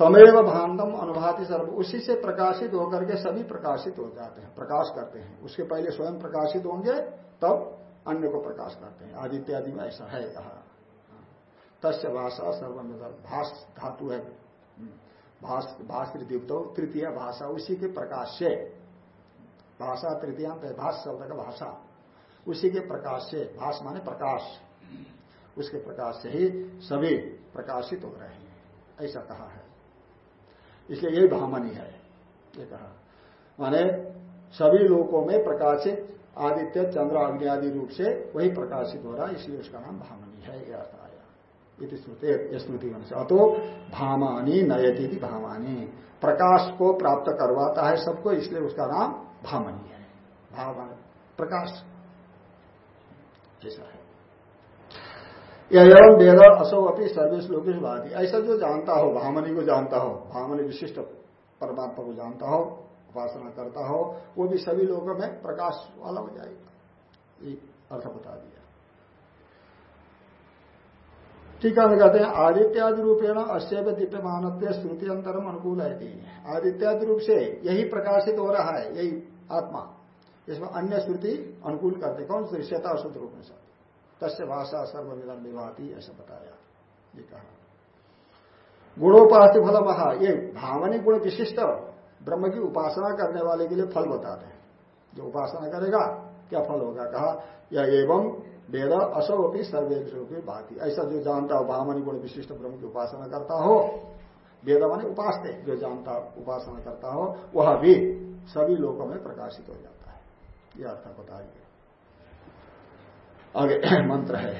तमेव भांतम अनुभाति सर्व। उसी से प्रकाशित होकर के सभी प्रकाशित हो जाते हैं, प्रकाश करते हैं। उसके पहले स्वयं प्रकाशित होंगे, तब अन्य को प्रकाश करते हैं। आदि इत्यादि में ऐसा है कहा। तस्य भाषा सर्वमित भाष धातु है। भाष भाष तृतीय भाषा, उसी के प्रकाश से। भाषा, तृतीयांत है, भाष शब्द का भाषा। उसी के प्रकाश से, भाष माने प्रकाश। उसके प्रकाश से ही सभी प्रकाशित हो रहे हैं। ऐसा कहा है। इसलिए यही भामनी है, ये कहा। माने सभी लोगों में प्रकाशित आदित्य, चंद्र, अग्नि आदि रूप से वही प्रकाशित हो रहा है, इसलिए उसका नाम भामनी है यह अर्थ आया। इति श्रुति स्मृति अतो भामानी नयती भामानी। प्रकाश को प्राप्त करवाता है सबको, इसलिए उसका नाम भामनी है। भाव प्रकाश। ऐसा है। एवं वेद असो अपनी सर्वेश भाती। ऐसा जो जानता हो, भामनी को जानता हो, भामनी विशिष्ट परमात्मा को जानता हो, उपासना करता हो, वो भी सभी लोगों में प्रकाश वाला हो जाएगा। ये अर्थ बता दिया। ठीक है, कहते हैं, आदित्यादि रूपेण अश्चैव दिव्यमान श्रुति अंतरम अनुकूल है आदित्यादि रूप से यही प्रकाशित हो रहा है, यही आत्मा। इसमें अन्य श्रुति अनुकूल करते कौन दृश्यता शुद्ध रूप में सब तस्य भाषा सर्वविधम विभाती, ऐसा बताया। ये कहा। गुणोपास्य फल महा ये भावनी गुण विशिष्ट ब्रह्म की उपासना करने वाले के लिए फल बताते हैं। जो उपासना करेगा, क्या फल होगा? कहा, या एवं वेद असो अपनी सर्वे की भांति। ऐसा जो जानता हो भावनी गुण विशिष्ट ब्रह्म की उपासना करता हो, वेद माने उपास जो जानता, उपासना करता हो, वह भी सभी लोगों में प्रकाशित हो जाता यह अर्थ बताइए आगे, मंत्र है।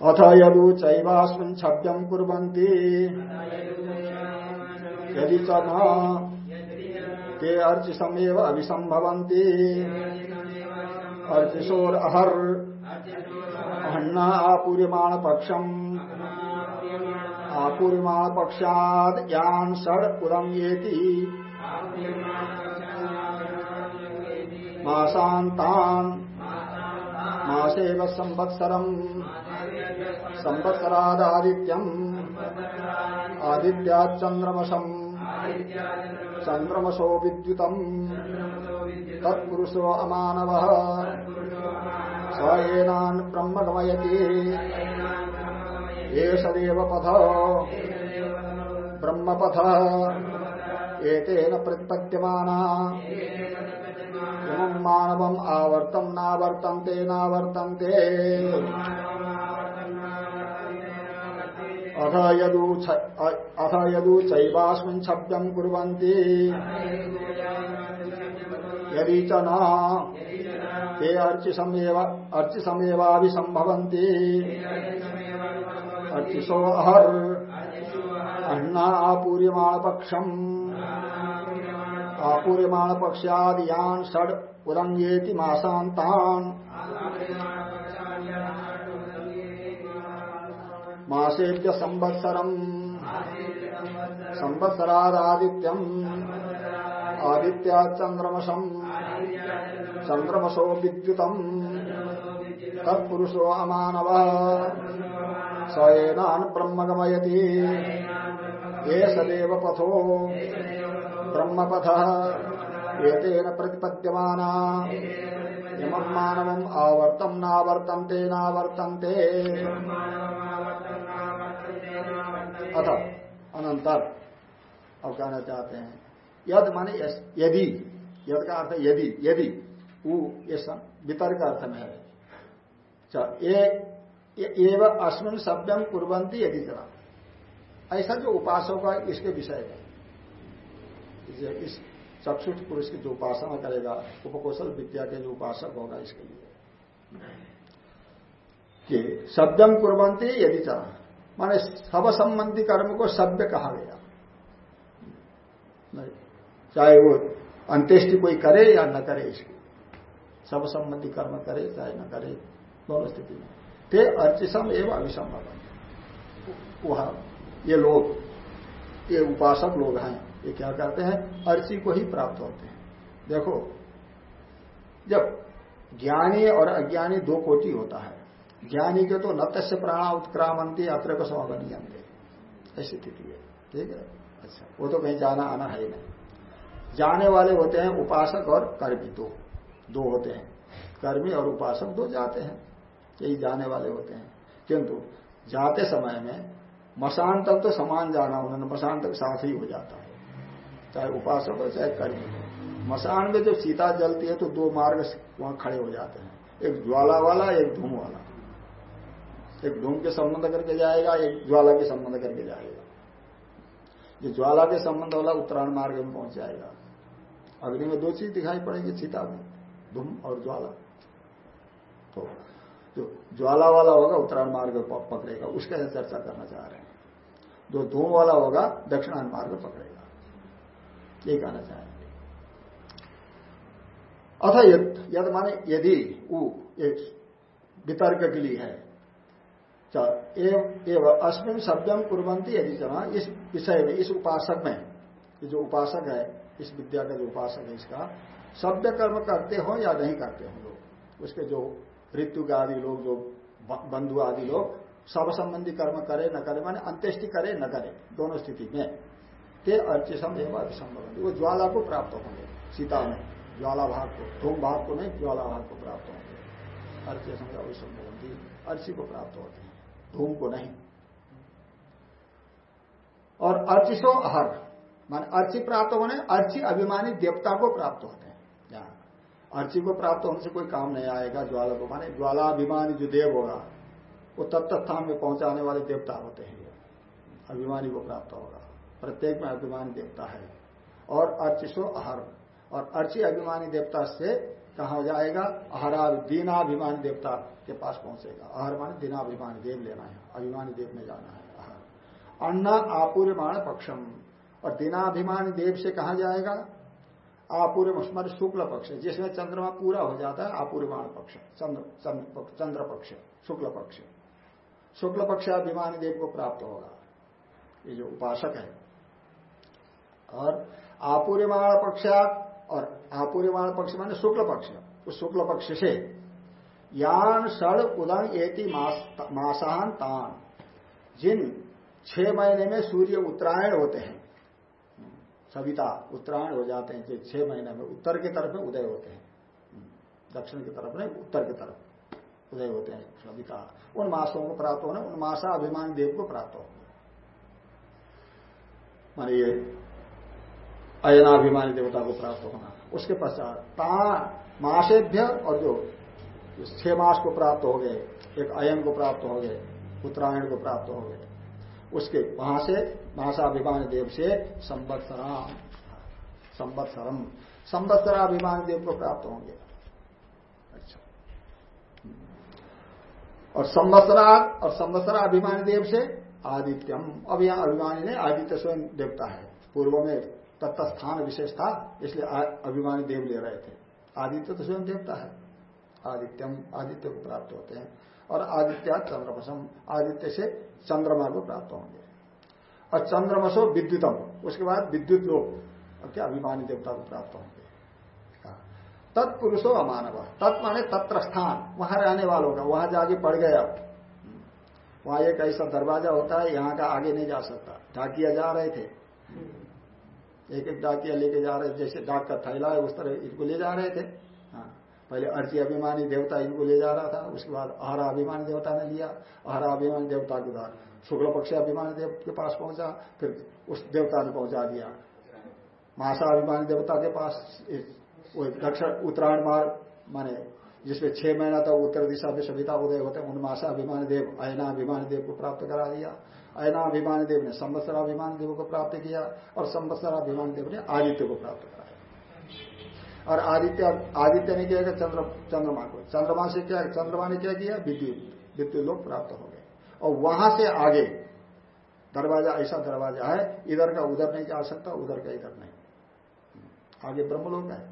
अथ यदु चैवास्मिन छव्यम कुरंती यदि च ते अर्चिसमेव अभिसंभवन्ति अर्चिशोर अहर अहन्ना आपूर्यमाण पक्षम आपूर्यमाण पक्षाद यान षड उदम येति। मासान्तान्। मासेव संवत्सरम्। संवत्सरादादित्यम्। आदित्याच्चन्द्रमसम्। चन्द्रमसो विद्युतम्। तत्पुरुषो अमानवः। स एनान् ब्रह्म गमयति एष देवपथ ब्रह्मपथ एतेन प्रतिपद्यमाना। इमं आवर्तम् नावर्तन्ते नावर्तन्ते। अथ यदु अथ यदु चैवास्मिन् छब्दम् कुर्वन्ति। यदि च न, ते अर्चिसमेव, अर्चिसमेवाभिसम्भवन्ति। अर्चिसो अहर् अह्ना आपूर्यमाणपक्षम् आपूर्यमाण पक्षादियान षड उदंगेति मासांतान मासेभ्य संवत्सरम। संवत्सरादित्यम आदित्या चंद्रमसम चंद्रमसो विद्युतम तत्पुरुषो अमानव। सएनान ब्रह्म गमयति। ये सदेव पथो। ब्रह्मपथ एतेन प्रतिपद्यमाना। इमं मानवम् आवर्तम नावर्तन्ते नावर्तन्ते। अथ अनंतर अब कहना चाहते हैं। यद माने यदि, यद का अर्थ यदि यदि वो ये वितर्क अर्थ में है। एवं अस्मिन सभ्यम कुरंती यदि ऐसा जो उपासक है, इसके विषय में। इस चक्षुष पुरुष की जो उपासना करेगा, उपकौशल विद्या के जो उपासक होगा इसके लिए। कि शब्दम कुरंती यदि चाह माने सब संबंधी कर्म को सभ्य कहा गया। चाहे वो अंत्येष्टि कोई करे या न करे इसकी। सब संबंधी कर्म करे, चाहे न करे, दोनों स्थिति में। ते अर्चिसम एवं अभिसंभव वह ये लोग, ये उपासक लोग हैं। ये क्या करते हैं? अर्ची को ही प्राप्त होते हैं। देखो, जब ज्ञानी और अज्ञानी दो कोटि होता है, ज्ञानी के तो नत्य प्राण उत्क्रामंती अत्र को समगनियंते ऐसी स्थिति है। ठीक है? अच्छा वो तो कहीं जाना आना है नहीं। जाने वाले होते हैं उपासक और कर्मी दो। दो होते हैं। कर्मी और उपासक दो जाते हैं। यही जाने वाले होते हैं। किंतु जाते समय में मशान तक तो समान जाना उन्होंने मशान तक साथ ही हो जाता है। चाहे उपासक हो चाहे कर्मी हो मसान में जब सीता जलती है तो दो मार्ग वहाँ खड़े हो जाते हैं। एक ज्वाला वाला, एक धूम वाला। एक धूम के संबंध करके जाएगा, एक ज्वाला के संबंध करके जाएगा। ये ज्वाला के संबंध वाला उत्तरायण मार्ग में पहुँच जाएगा। अग्नि में दो चीज़ दिखाई पड़ेगी, सीता में, धूम और ज्वाला। तो जो ज्वाला वाला होगा, उत्तरायण मार्ग पकड़ेगा, उसका चर्चा करना चाह रहे हैं। जो धूम वाला होगा, दक्षिणायन मार्ग पकड़ेगा। ये कहना चाहेंगे अथ यद, यद माने यदि वो एक वितर्क के लिए है अस्मिन शब्दम कुरबंती यदि जना इस विषय में इस उपासक में जो उपासक है इस विद्या का जो उपासक है इसका शब्द कर्म करते हो या नहीं करते हो लोग? उसके जो ऋतु आदि लोग जो बंधु आदि लोग सब संबंधी कर्म करे न करे माने अंत्येष्टि करे न करे दोनों स्थिति में। ते अर्चिसम एवं संबंधी वो ज्वाला को प्राप्त होंगे, सीता में। ज्वाला भाग को, धूम भाग को नहीं, ज्वाला भाग को प्राप्त होंगे। अर्चिसम संबंधी अर्ची को प्राप्त होते हैं, धूम को नहीं। और अर्चिशो अहर, मान अर्ची प्राप्त होने, अर्ची अभिमानी देवता को प्राप्त होते हैं। यहाँ, अर्ची को प्राप्त होने से कोई काम नहीं आएगा ज्वाला को, माने ज्वाला अभिमानी जो देव होगा, वो तत्त स्थान में पहुँचाने वाले देवता होते हैं। अभिमानी को प्राप्त होगा। प्रत्येक में अभिमानी देवता है। और अर्चिशो अहर। और अर्ची अभिमानी देवता से कहा जाएगा? अहरा दीनाभिमानी देवता के पास पहुंचेगा। अहर माने दीनाभिमानी, देव लेना है। अभिमानी देव में जाना है अहर। अन्ना आपूर्यमाण पक्षम। और दीनाभिमानी देव से कहा जाएगा? आपूर्य स्मर शुक्ल पक्ष। जिसमें चंद्रमा पूरा हो जाता है, आपूर्यमाण पक्ष। चंद्र चंद्र पक्ष, शुक्ल पक्ष। शुक्ल पक्ष अभिमानी देव को प्राप्त होगा। ये जो उपासक है और आपूर्यमाण पक्षात और आपूर्यमाण पक्ष माने शुक्ल पक्ष। उस शुक्ल पक्ष से यान षड उदंग एति मासान तान। जिन छह महीने में सूर्य उत्तरायण होते हैं, सविता उत्तरायण हो जाते हैं, जो छह महीने में उत्तर की तरफ़ में उदय होते हैं, दक्षिण की तरफ़ नहीं, उत्तर की तरफ़ उदय होते हैं सविता। उन मासों को प्राप्त होने, उन मासा अभिमान देव को प्राप्त होंगे माने ये अयनाभिमानी देवता को प्राप्त होना। उसके पश्चात तान मासेभ्य और जो छह मास को प्राप्त हो गए, एक अयन को प्राप्त हो गए, उत्तरायण को प्राप्त हो गए। उसके वहाँ से मासाभिमान देव से संवत्सराम, संवत्सरम संवत्सराभिमान देव को प्राप्त होंगे। अच्छा। और संवत्सरा और संवत्सरा अभिमानी देव से आदित्यम। अब यहाँ अभिमानी ने आदित्य स्वयं देवता है। पूर्व में तत्स्थान विशेष था, इसलिए अभिमानी देव ले रहे थे। आदित्य तो स्वयं देवता है। आदित्यम, आदित्य को प्राप्त होते हैं। और आदित्य चंद्रमसम, आदित्य से चंद्रमा को प्राप्त होंगे। और चंद्रमसो विद्युतम, उसके बाद विद्युत लोग क्या अभिमानी देवता को प्राप्त होंगे। तत्पुरुषो अमानव। तत् माने तत्र स्थान वहाँ रहने वालों का, वहाँ जाके पड़ अब। वहाँ एक ऐसा दरवाज़ा होता है, यहाँ का आगे नहीं जा सकता। ढाकिया जा रहे थे। एक एक डाकिया लेके जा रहे जैसे डाक का थैला है, उस तरह इनको ले जा रहे थे। हाँ पहले अर्ची अभिमानी देवता इनको ले जा रहा था, उसके बाद अहरा अभिमानी देवता ने लिया। अहरा अभिमानी देवता के द्वारा शुक्ल पक्ष अभिमानी देव के पास पहुँचा, फिर उस देवता ने पहुँचा दिया। मासा अभिमानी देवता के पास दक्षिण उत्तरायण मार्ग, माने जिसमें छह महीना तक उत्तर दिशा में सविता उदय होते उन मासा अभिमानी देव, अयना अभिमानी देव को प्राप्त करा दिया। अयनाभिमान देव ने संवत्सराभिमान देव को प्राप्त किया और संवत्सराभिमान देव ने आदित्य को प्राप्त कराया। और आदित्य आदित्य ने किया चंद्र, चंद्रमा को। चंद्रमा से क्या, चंद्रमा ने क्या किया? विद्युत विद्युत लोग प्राप्त हो गए। और वहाँ से आगे, दरवाज़ा, ऐसा दरवाज़ा है, इधर का उधर नहीं जा सकता, उधर का इधर नहीं। आगे ब्रह्मलोक है।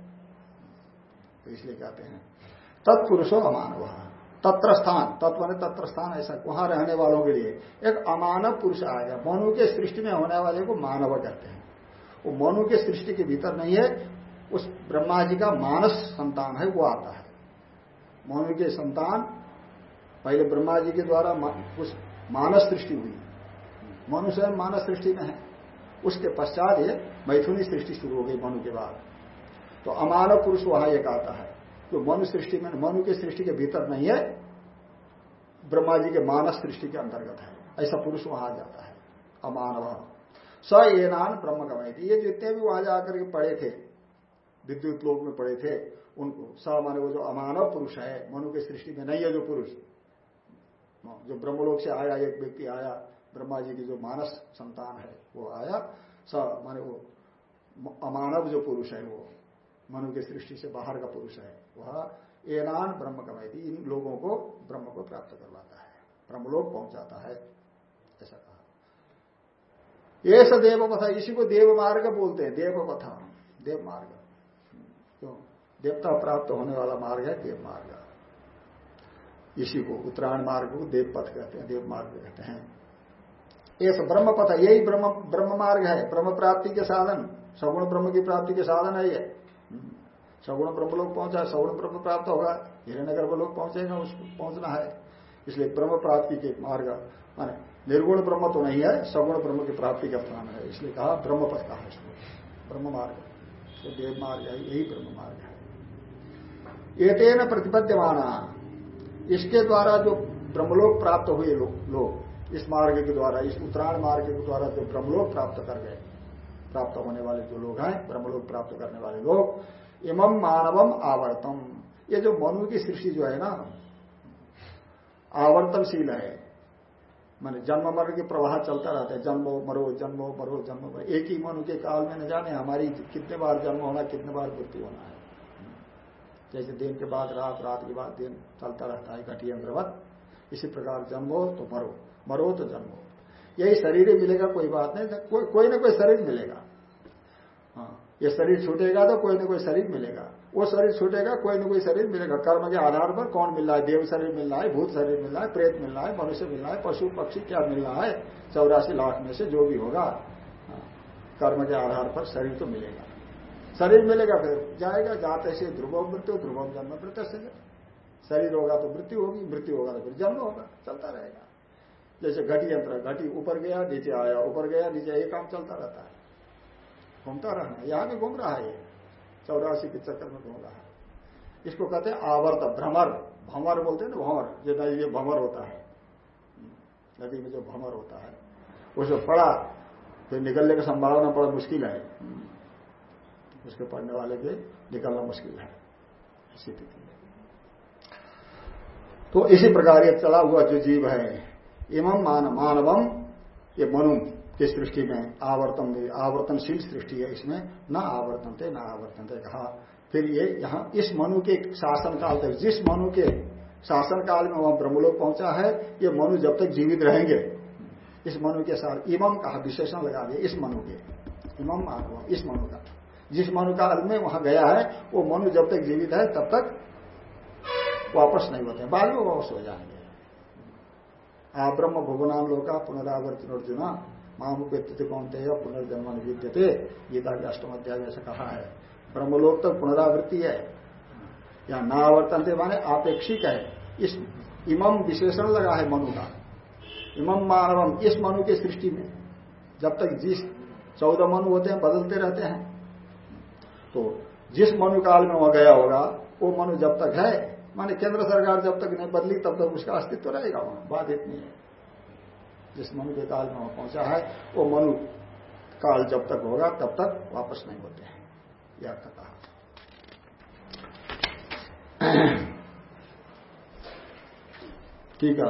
तो इसलिए कहते हैं, तत्पुरुषो अमान वहाँ तत्र स्थान तत्व ने तत्र स्थान ऐसा, वहाँ रहने वालों के लिए एक अमानव पुरुष आएगा मनु के सृष्टि में होने वाले को मानव कहते हैं। वो मनु के सृष्टि के भीतर नहीं है, उस ब्रह्मा जी का मानस संतान है, वो आता है। मनु के संतान, पहले ब्रह्मा जी के द्वारा उस मानस सृष्टि हुई। मनुष्य मानस सृष्टि में है। उसके पश्चात ये मैथुनी सृष्टि शुरू हो गई मनु के बाद। तो अमानव पुरुष वहाँ एक आता है। जो मनु सृष्टि में, मनु की सृष्टि के भीतर नहीं है, ब्रह्मा जी के मानस सृष्टि के अंतर्गत है। ऐसा पुरुष वहाँ आ जाता है, अमानव। स ये नान ब्रह्म गमय ये जितने भी वहाँ जाकर के पढ़े थे, विद्युत लोक में पड़े थे, उनको, स माने वो जो अमानव पुरुष है, मनु की सृष्टि में नहीं है जो पुरुष। जो ब्रह्मलोक से आया, एक व्यक्ति आया, ब्रह्मा जी की जो मानस संतान है, वो आया। स माने वो अमानव जो पुरुष है वो, मनु की सृष्टि से बाहर का पुरुष है। वह एनान ब्रह्म कमाई इन लोगों को ब्रह्म को प्राप्त करवाता है। ब्रह्मलोक पहुंचाता है, ऐसा कहा। ये देव पथा इसी को देव मार्ग बोलते हैं देव पथा देव मार्ग क्यों? देवता प्राप्त होने वाला मार्ग है देव मार्ग इसी को उत्तरायण मार्ग को देव पथ कहते हैं देव मार्ग कहते हैं। ये ब्रह्म पथ यही ब्रह्म ब्रह्म मार्ग है, ब्रह्म प्राप्ति के साधन, सगुण ब्रह्म की प्राप्ति के साधन है ये। सगुण ब्रह्म लोग पहुँचा सगुण ब्रह्म प्राप्त होगा को लोग पहुंचेगा उसको पहुँचना है। इसलिए ब्रह्म प्राप्ति के मार्ग माने निर्गुण ब्रह्म तो नहीं है सगुण ब्रह्म की प्राप्ति का स्थान है। इसलिए कहा ब्रह्म पथ कहा इसको। ब्रह्म मार्ग। तो देव मार्ग है यही ब्रह्म मार्ग है। एतेन प्रतिपद्यमाना। इसके द्वारा जो ब्रह्मलोक प्राप्त हुए लोग लो, इस मार्ग के द्वारा इस उत्तरायण मार्ग के द्वारा जो ब्रह्मलोक प्राप्त कर गए प्राप्त होने वाले जो लोग हैं ब्रह्मलोक प्राप्त करने वाले लोग इमम मानवम आवर्तम। ये जो मनु की सृष्टि जो है ना, आवर्तनशील है। माने जन्म मरण के प्रवाह चलता रहता है। जन्मो, मरो जन्मो मरो जन्मो, मरो। एक ही मनु के काल में न जाने हमारी कितने बार जन्म होना, कितने बार मृत्यु होना है। जैसे दिन के बाद रात रात के बाद दिन चलता रहता है, घटी अंतर्वत इसी प्रकार जन्म तो मरो। मरो तो जन्म हो। यही शरीर मिलेगा, कोई बात नहीं। कोई कोई ना कोई शरीर मिलेगा। ये शरीर छूटेगा तो कोई ना कोई शरीर मिलेगा। वो शरीर छूटेगा कोई ना कोई शरीर मिलेगा। कर्म के आधार पर कौन मिल रहा है? देव शरीर मिल रहा है भूत शरीर मिल रहा है प्रेत मिल रहा है मनुष्य मिल रहा है पशु पक्षी क्या मिल रहा है? चौरासी लाख में से जो भी होगा हाँ, कर्म के आधार पर शरीर तो मिलेगा। शरीर मिलेगा फिर जाएगा जाते से ध्रुव मृत्यु ध्रुव जन्म से शरीर होगा तो मृत्यु होगी मृत्यु होगा तो फिर जन्म होगा चलता रहेगा। जैसे घटी यंत्र घटी ऊपर गया नीचे आया ऊपर गया नीचे ये काम चलता रहता है। घूमता रहना यहाँ भी घूम रहा है ये। चौरासी के चक्कर में घूम रहा है। इसको कहते हैं आवर्त भ्रमर। भंवर बोलते हैं ना भंवर जो नदी में भंवर होता है। नदी में जो भंवर होता है उसमें पड़ा, फिर निकलने का संभावना बड़ा मुश्किल है। उसके पढ़ने वाले के निकलना मुश्किल है। स्थिति तो इसी प्रकार ये चला हुआ जो जीव है इमम मान मानवम ये मनु की सृष्टि में आवर्तन आवर्तनशील सृष्टि है, इसमें न आवर्तन थे न आवर्तन थे कहा। फिर ये यहाँ इस मनु के शासन काल तक, जिस मनु के शासन काल में वहाँ ब्रह्मलोक पहुँचा है, ये मनु जब तक जीवित रहेंगे, इस मनु के साथ इमम कहा विशेषण लगा दिया, इस मनु के इमम मानव इस मनु का। जिस मनु काल में वहाँ गया है, वो मनु जब तक जीवित है, तब तक वापस नहीं होते, बाद में वापस हो जाएँगे। आ ब्रह्म भुवनाम लोका पुनरावर्तन अर्जुना मामुपेत्य कौनते पुनर्जन्म विद्यते गीता के अष्टम अध्याय में ऐसा कहा है। ब्रह्मलोक तक पुनरावृत्ति है। या नावर्तन थे माने आपेक्षिक है। इस इमम विशेषण लगा है मनु का। इमम मानवम इस मनु की सृष्टि में। जब तक जिस चौदह मनु होते हैं, बदलते रहते हैं। तो जिस मनु काल में वह गया होगा, वो मनु जब तक है, माने केंद्र सरकार जब तक नहीं बदली, तब तक उसका अस्तित्व रहेगा वहाँ। बात इतनी है। जिस मनु के काल में वहाँ पहुँचा है, वो मनु काल जब तक होगा, तब तक वापस नहीं होते हैं। यह कहा ठीक है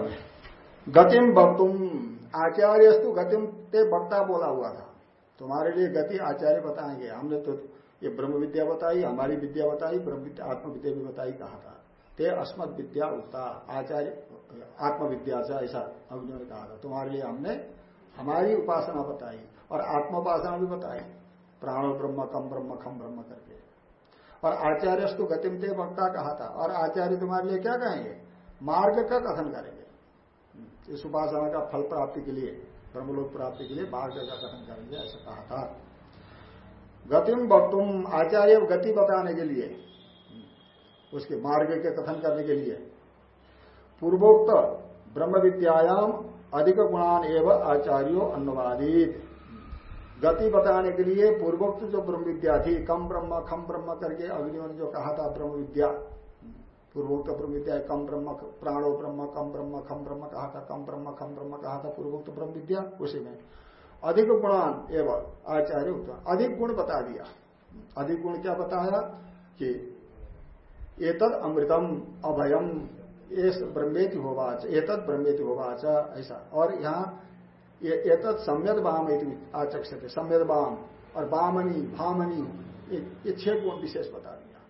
गतिम वक्तुम आचार्यस्तु गतिम ते वक्ता बोला हुआ था। तुम्हारे लिए गति आचार्य बताएँगे। हमने तो ये ब्रह्म विद्या बताई, हमारी विद्या बताई ब्रह्म विद्या आत्मविद्या भी बताई, कहा था। ते अस्मद विद्या उठता आचार्य, आत्मविद्या से ऐसा अग्नि ने कहा था। तुम्हारे लिए हमने, हमारी उपासना बताई और आत्मोपासना भी बताई। प्राणो ब्रह्म, कम ब्रह्म, खम ब्रह्म करके। और आचार्य तो गतिम ते वक्ता कहा था। और आचार्य तुम्हारे लिए क्या कहेंगे? मार्ग का कथन करेंगे। इस उपासना का फल प्राप्ति के लिए, ब्रह्मलोक प्राप्ति के लिए मार्ग का कथन करेंगे, ऐसा कहा था। गतिम वक्तुम, आचार्य गति बताने के लिए। उसके मार्ग के कथन करने के लिए। पूर्वोक्त ब्रह्म विद्यायाम अधिक गुणान एवं आचार्यो अनुवादित। गति बताने के लिए पूर्वोक्त जो ब्रह्म विद्या थी, कम ब्रह्म, खम ब्रह्म करके अग्नियों ने जो कहा था ब्रह्म विद्या पूर्वोक्त ब्रह्म विद्या कम ब्रह्म, प्राणो ब्रह्म, कम ब्रह्म, खम ब्रह्म कहा था, कम ब्रह्म, खम ब्रह्म कहा था पूर्वोक्त ब्रह्म विद्या उसी में। अधिक गुणान एवं आचार्य अधिक गुण बता दिया। अधिक गुण क्या बताया कि एतद अमृतम अभयम एस ब्रह्मेति होवाच, एतद ब्रह्मेति होवाच, ऐसा। और यहाँ एतद सम्यद बाम आचक्षते सम्यद बाम और बामनी, भामनी, ये छह गुण विशेष बता दिया।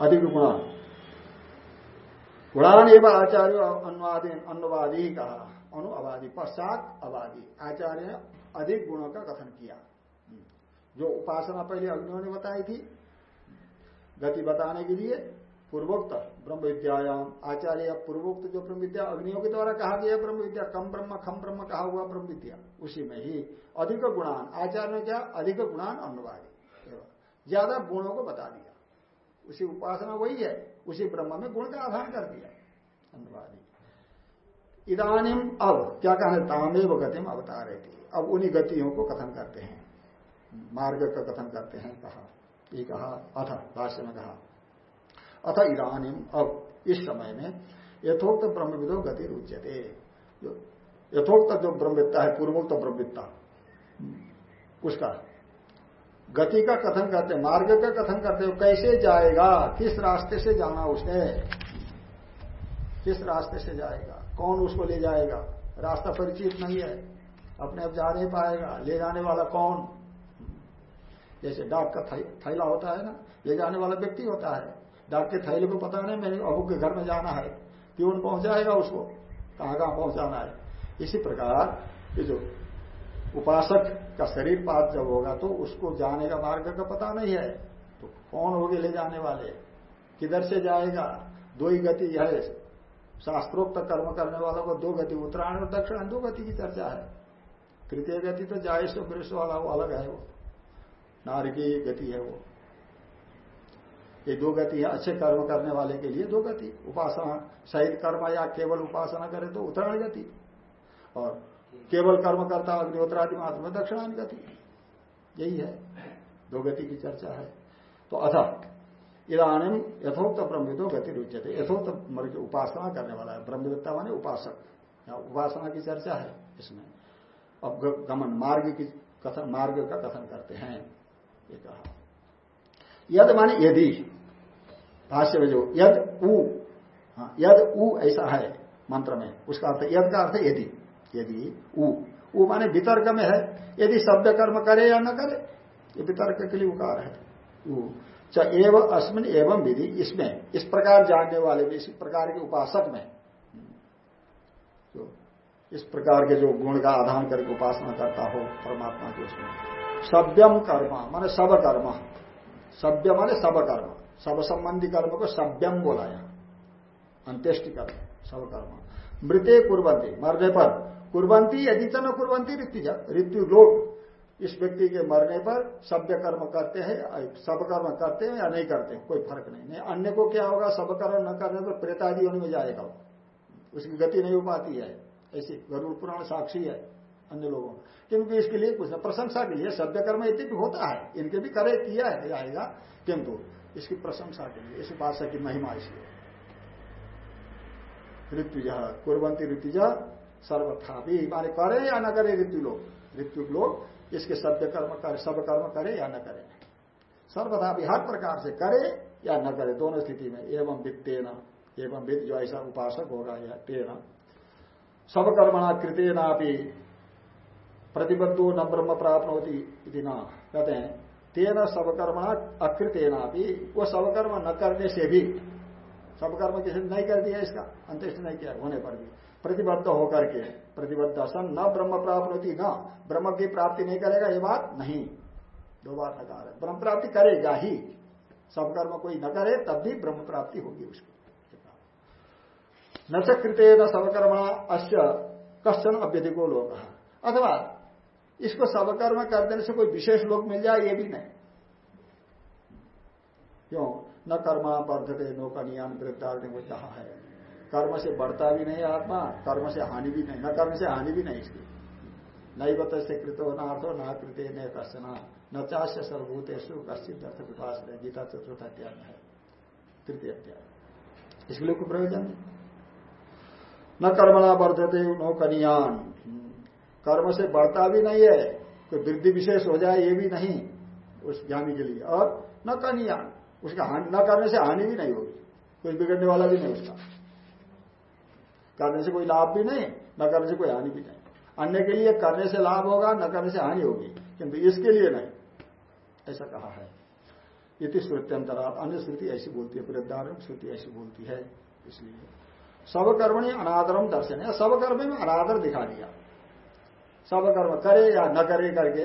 अधिक गुण। गुणान एवं आचार्य अनुवादी अनुवादी कहा अनुवादी पश्चात अवादी। आचार्य ने अधिक गुणों का कथन किया। जो उपासना पहले अग्नियों ने बताई थी गति बताने के लिए पूर्वोक्त ब्रह्म विद्यायाम आचार्य पूर्वोक्त जो ब्रह्म विद्या अग्नियों के द्वारा कहा गया ब्रह्म विद्या कम ब्रह्म, खम ब्रह्म कहा हुआ ब्रह्म विद्या उसी में ही अधिक गुणान। आचार्य ने क्या अधिक गुणान अनुवादी ज़्यादा गुणों को बता दिया। उसी उपासना वही है, उसी ब्रह्म में गुण का आधार कर दिया। अनुवादी इदानिम अब, क्या कहना तामेव गतिम अवतार अब उन्हीं गतियों को कथन करते हैं। मार्ग का कथन करते हैं, कहा। ये कहा अथ भाष्य में कहा अथ इरानी अब इस समय में यथोक्त ब्रह्मविदो गति रुचते यथोक्त जो ब्रह्मविद्ता है, पूर्वोक्त ब्रह्मविद्ता उसका, गति का कथन करते, मार्ग का कथन करते हो कैसे जाएगा? किस रास्ते से जाना उसने? किस रास्ते से जाएगा? कौन उसको ले जाएगा? रास्ता परिचित नहीं है। अपने आप जा नहीं पाएगा। ले जाने वाला कौन? जैसे डाक का थैला होता है ना, ले जाने वाला व्यक्ति होता है। डाक के थैले को पता नहीं, मेरे अबू के घर में जाना है। प्यून पहुंचाएगा उसको? कहाँ कहाँ पहुंचाना है? इसी प्रकार ये जो उपासक का शरीर पात जब होगा तो उसको जाने का मार्ग का पता नहीं है। तो कौन होगे ले जाने वाले? किधर से जाएगा? दो ही गति है। शास्त्रोक्त कर्म करने वालों को दो गति, उत्तरायण और दक्षिण, दो गति की चर्चा है। तृतीय गति तो जायश वृक्ष वाला, वो अलग है वो। नारकी गति है वो। ये दो गति है, अच्छे कर्म करने वाले के लिए दो गति। उपासना, सहित कर्म या केवल उपासना करे तो उत्तरायण गति। और केवल कर्म करता अग्निहोत्रादि मात्र में दक्षिणायन गति। यही है, दो गति की चर्चा है। तो अथ इधानी यथोक्त ब्रह्मविदो गति रुचते यथोक्त मर्ग उपासना करने वाला है। ब्रह्मविद्ता माने उपासक। या उपासना की चर्चा है इसमें। अब गमन, मार्ग की कथन मार्ग का कथन करते हैं। ये कहा यद माने यदि भाष्य में जो यद हाँ, यद उ ऐसा है मंत्र में उसका अर्थ यद का अर्थ यदि यदि उ। उ माने वितर्क में है यदि शब्द कर्म करे या न करे ये वितर्क के लिए उकार है च एवं अस्मिन एवं विधि इसमें इस प्रकार जानने वाले भी इस प्रकार के उपासक में। जो इस प्रकार के जो गुण का आधान करके उपासना करता हो परमात्मा के उसमें। सभ्यम कर्म, माने सब कर्म सभ्य माने सब कर्म सब संबंधी कर्म को सभ्यम बोला अंत्येष्टि कर्म सब कर्म मृत्य कुरबंती मरने पर। कुरबंती यदि तो न कुरबंती ऋत्यु लोग इस व्यक्ति के मरने पर सभ्य कर्म करते हैं सब कर्म करते हैं या नहीं करते हैं, कोई फ़र्क नहीं। नहीं, अन्य को क्या होगा? सब कर्म न करने पर प्रेतादि होने में जाएगा उसकी गति नहीं हो पाती है। ऐसी गरुड़ पुराण साक्षी है। अन्य लोगों क्योंकि इसके लिए कुछ प्रशंसा के लिए, सभ्य कर्म इतनी भी होता है। इनके भी करे किया है जाएगा किंतु इसकी प्रशंसा के लिए, इस उपासना की महिमा इसलिए। ऋतुज कुरबंती ऋतुज सर्वथा भी माने करे या न करे ऋतु लोग? ऋतु लोग इसके सभ्य कर्म करे सब कर्म करे या न करे। सर्वथा भी हर प्रकार से करे या न करे, दोनों स्थिति में। एवं वित्तेन, एवं विद जो ऐसा उपासक होगा या तेना। सब कर्मणा कृतेना भी प्रतिबद्धो न ब्रह्म प्राप्त होती ना। कहते हैं, तेना सबकर्मणा अकृतेना भी वो सबकर्म न करने से भी सबकर्म किसी नहीं कर दिया इसका, अंत्येष्ट नहीं किया, होने पर भी। प्रतिबद्ध होकर के, प्रतिबद्ध सन न ब्रह्म प्राप्त होती न। ब्रह्म की प्राप्ति नहीं करेगा, ये बात नहीं। दो बार नकार है। ब्रह्म प्राप्ति करेगा ही। सब कर्म कोई न करे, तब भी ब्रह्म प्राप्ति होगी उसकी। न चकृते न सबकर्मणा अश्य कश्चन अभ्यधिको लोग अथवा इसको सबकर्म कर देने से कोई विशेष लोग मिल जाए, ये भी नहीं। क्यों? न कर्मा वर्धते नो कनियान वृद्धार ने वो कहा है। कर्म से बढ़ता भी नहीं आत्मा, कर्म से हानि भी नहीं, न कर्म से हानि भी नहीं इसकी। नई बत से कृतो नार्थो, न कृत्य न कशना न चाष्य सर्वभूतेशु कश्चित अर्थ विकास है गीता चतुर्थ अध्याय है, तृतीय अध्याय। इसके लिए कोई प्रयोजन नहीं। न कर्मणा वर्धते नो कनियान कर्म से बढ़ता भी नहीं है, कोई वृद्धि विशेष हो जाए, ये भी नहीं उस ज्ञानी के लिए। और न करनी उसका न करने से हानि भी नहीं होगी, कोई बिगड़ने वाला भी नहीं उसका। करने से कोई लाभ भी नहीं, न करने से कोई हानि भी नहीं। अन्य के लिए करने से लाभ होगा, न करने से हानि होगी, किंतु इसके लिए नहीं। ऐसा कहा है। इति श्रुत्यंतरा अन्य श्रुति ऐसी बोलती है वृद्धारण श्रुति ऐसी बोलती है, इसलिए। सब कर्मणी अनादरम दर्शन है सब कर्म में अनादर दिखा दिया। सब कर्म करे या न करे करके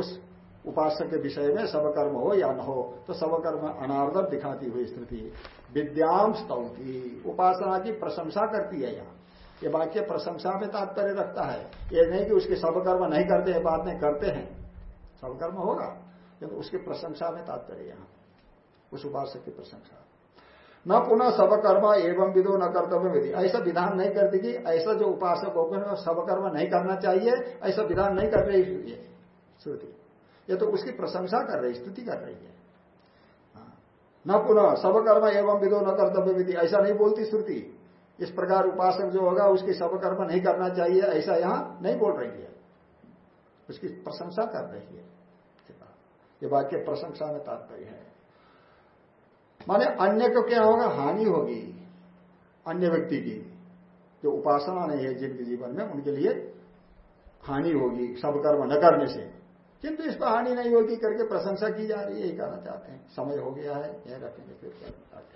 उस उपासक के विषय में सब कर्म हो या न हो तो सब कर्म अनादर दिखाती हुई स्थिति विद्याम स्तौती। उपासना की प्रशंसा करती है यहाँ। ये वाक्य प्रशंसा में तात्पर्य रखता है। ये नहीं कि उसके सब कर्म नहीं करते हैं, बाद में करते हैं। सब कर्म होगा तो उसकी प्रशंसा में तात्पर्य यहाँ। उस उपासक की प्रशंसा। न पुनः सब कर्म एवं विदो न कर्तव्य विधि। ऐसा विधान नहीं करती कि ऐसा जो उपासक होकर सब कर्म नहीं करना चाहिए, ऐसा विधान नहीं कर रही है श्रुति। ये तो उसकी प्रशंसा कर रही, स्तुति कर रही है। हाँ। न पुनः सब कर्म एवं विदो न कर्तव्य विधि। ऐसा नहीं बोलती श्रुति। इस प्रकार उपासक जो होगा, उसकी सब कर्म नहीं करना चाहिए, ऐसा यहाँ नहीं बोल रही है। उसकी प्रशंसा कर रही है। ये वाक्य प्रशंसा में तात्पर्य है। माने अन्य को क्या होगा? हानि होगी अन्य व्यक्ति की। जो उपासना नहीं है जिनके जीवन में, उनके लिए हानि होगी, सब कर्म न करने से। किंतु इस पर हानि नहीं होगी करके प्रशंसा की जा रही है यही कहना चाहते हैं। समय हो गया है, यह रखेंगे, फिर चाहते हैं।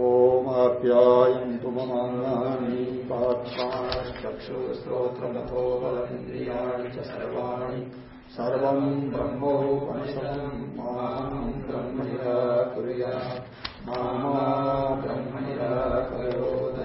ओमाप्यायन्तु ममाङ्गानि पात्राचक्षुश्रोत्रमथो बलमिन्द्रियाणि च सर्वाणि। सर्व ब्रह्मोपनिषदम माँ ब्रह्म निराकुरिया मामा ब्रह्म निराकरोद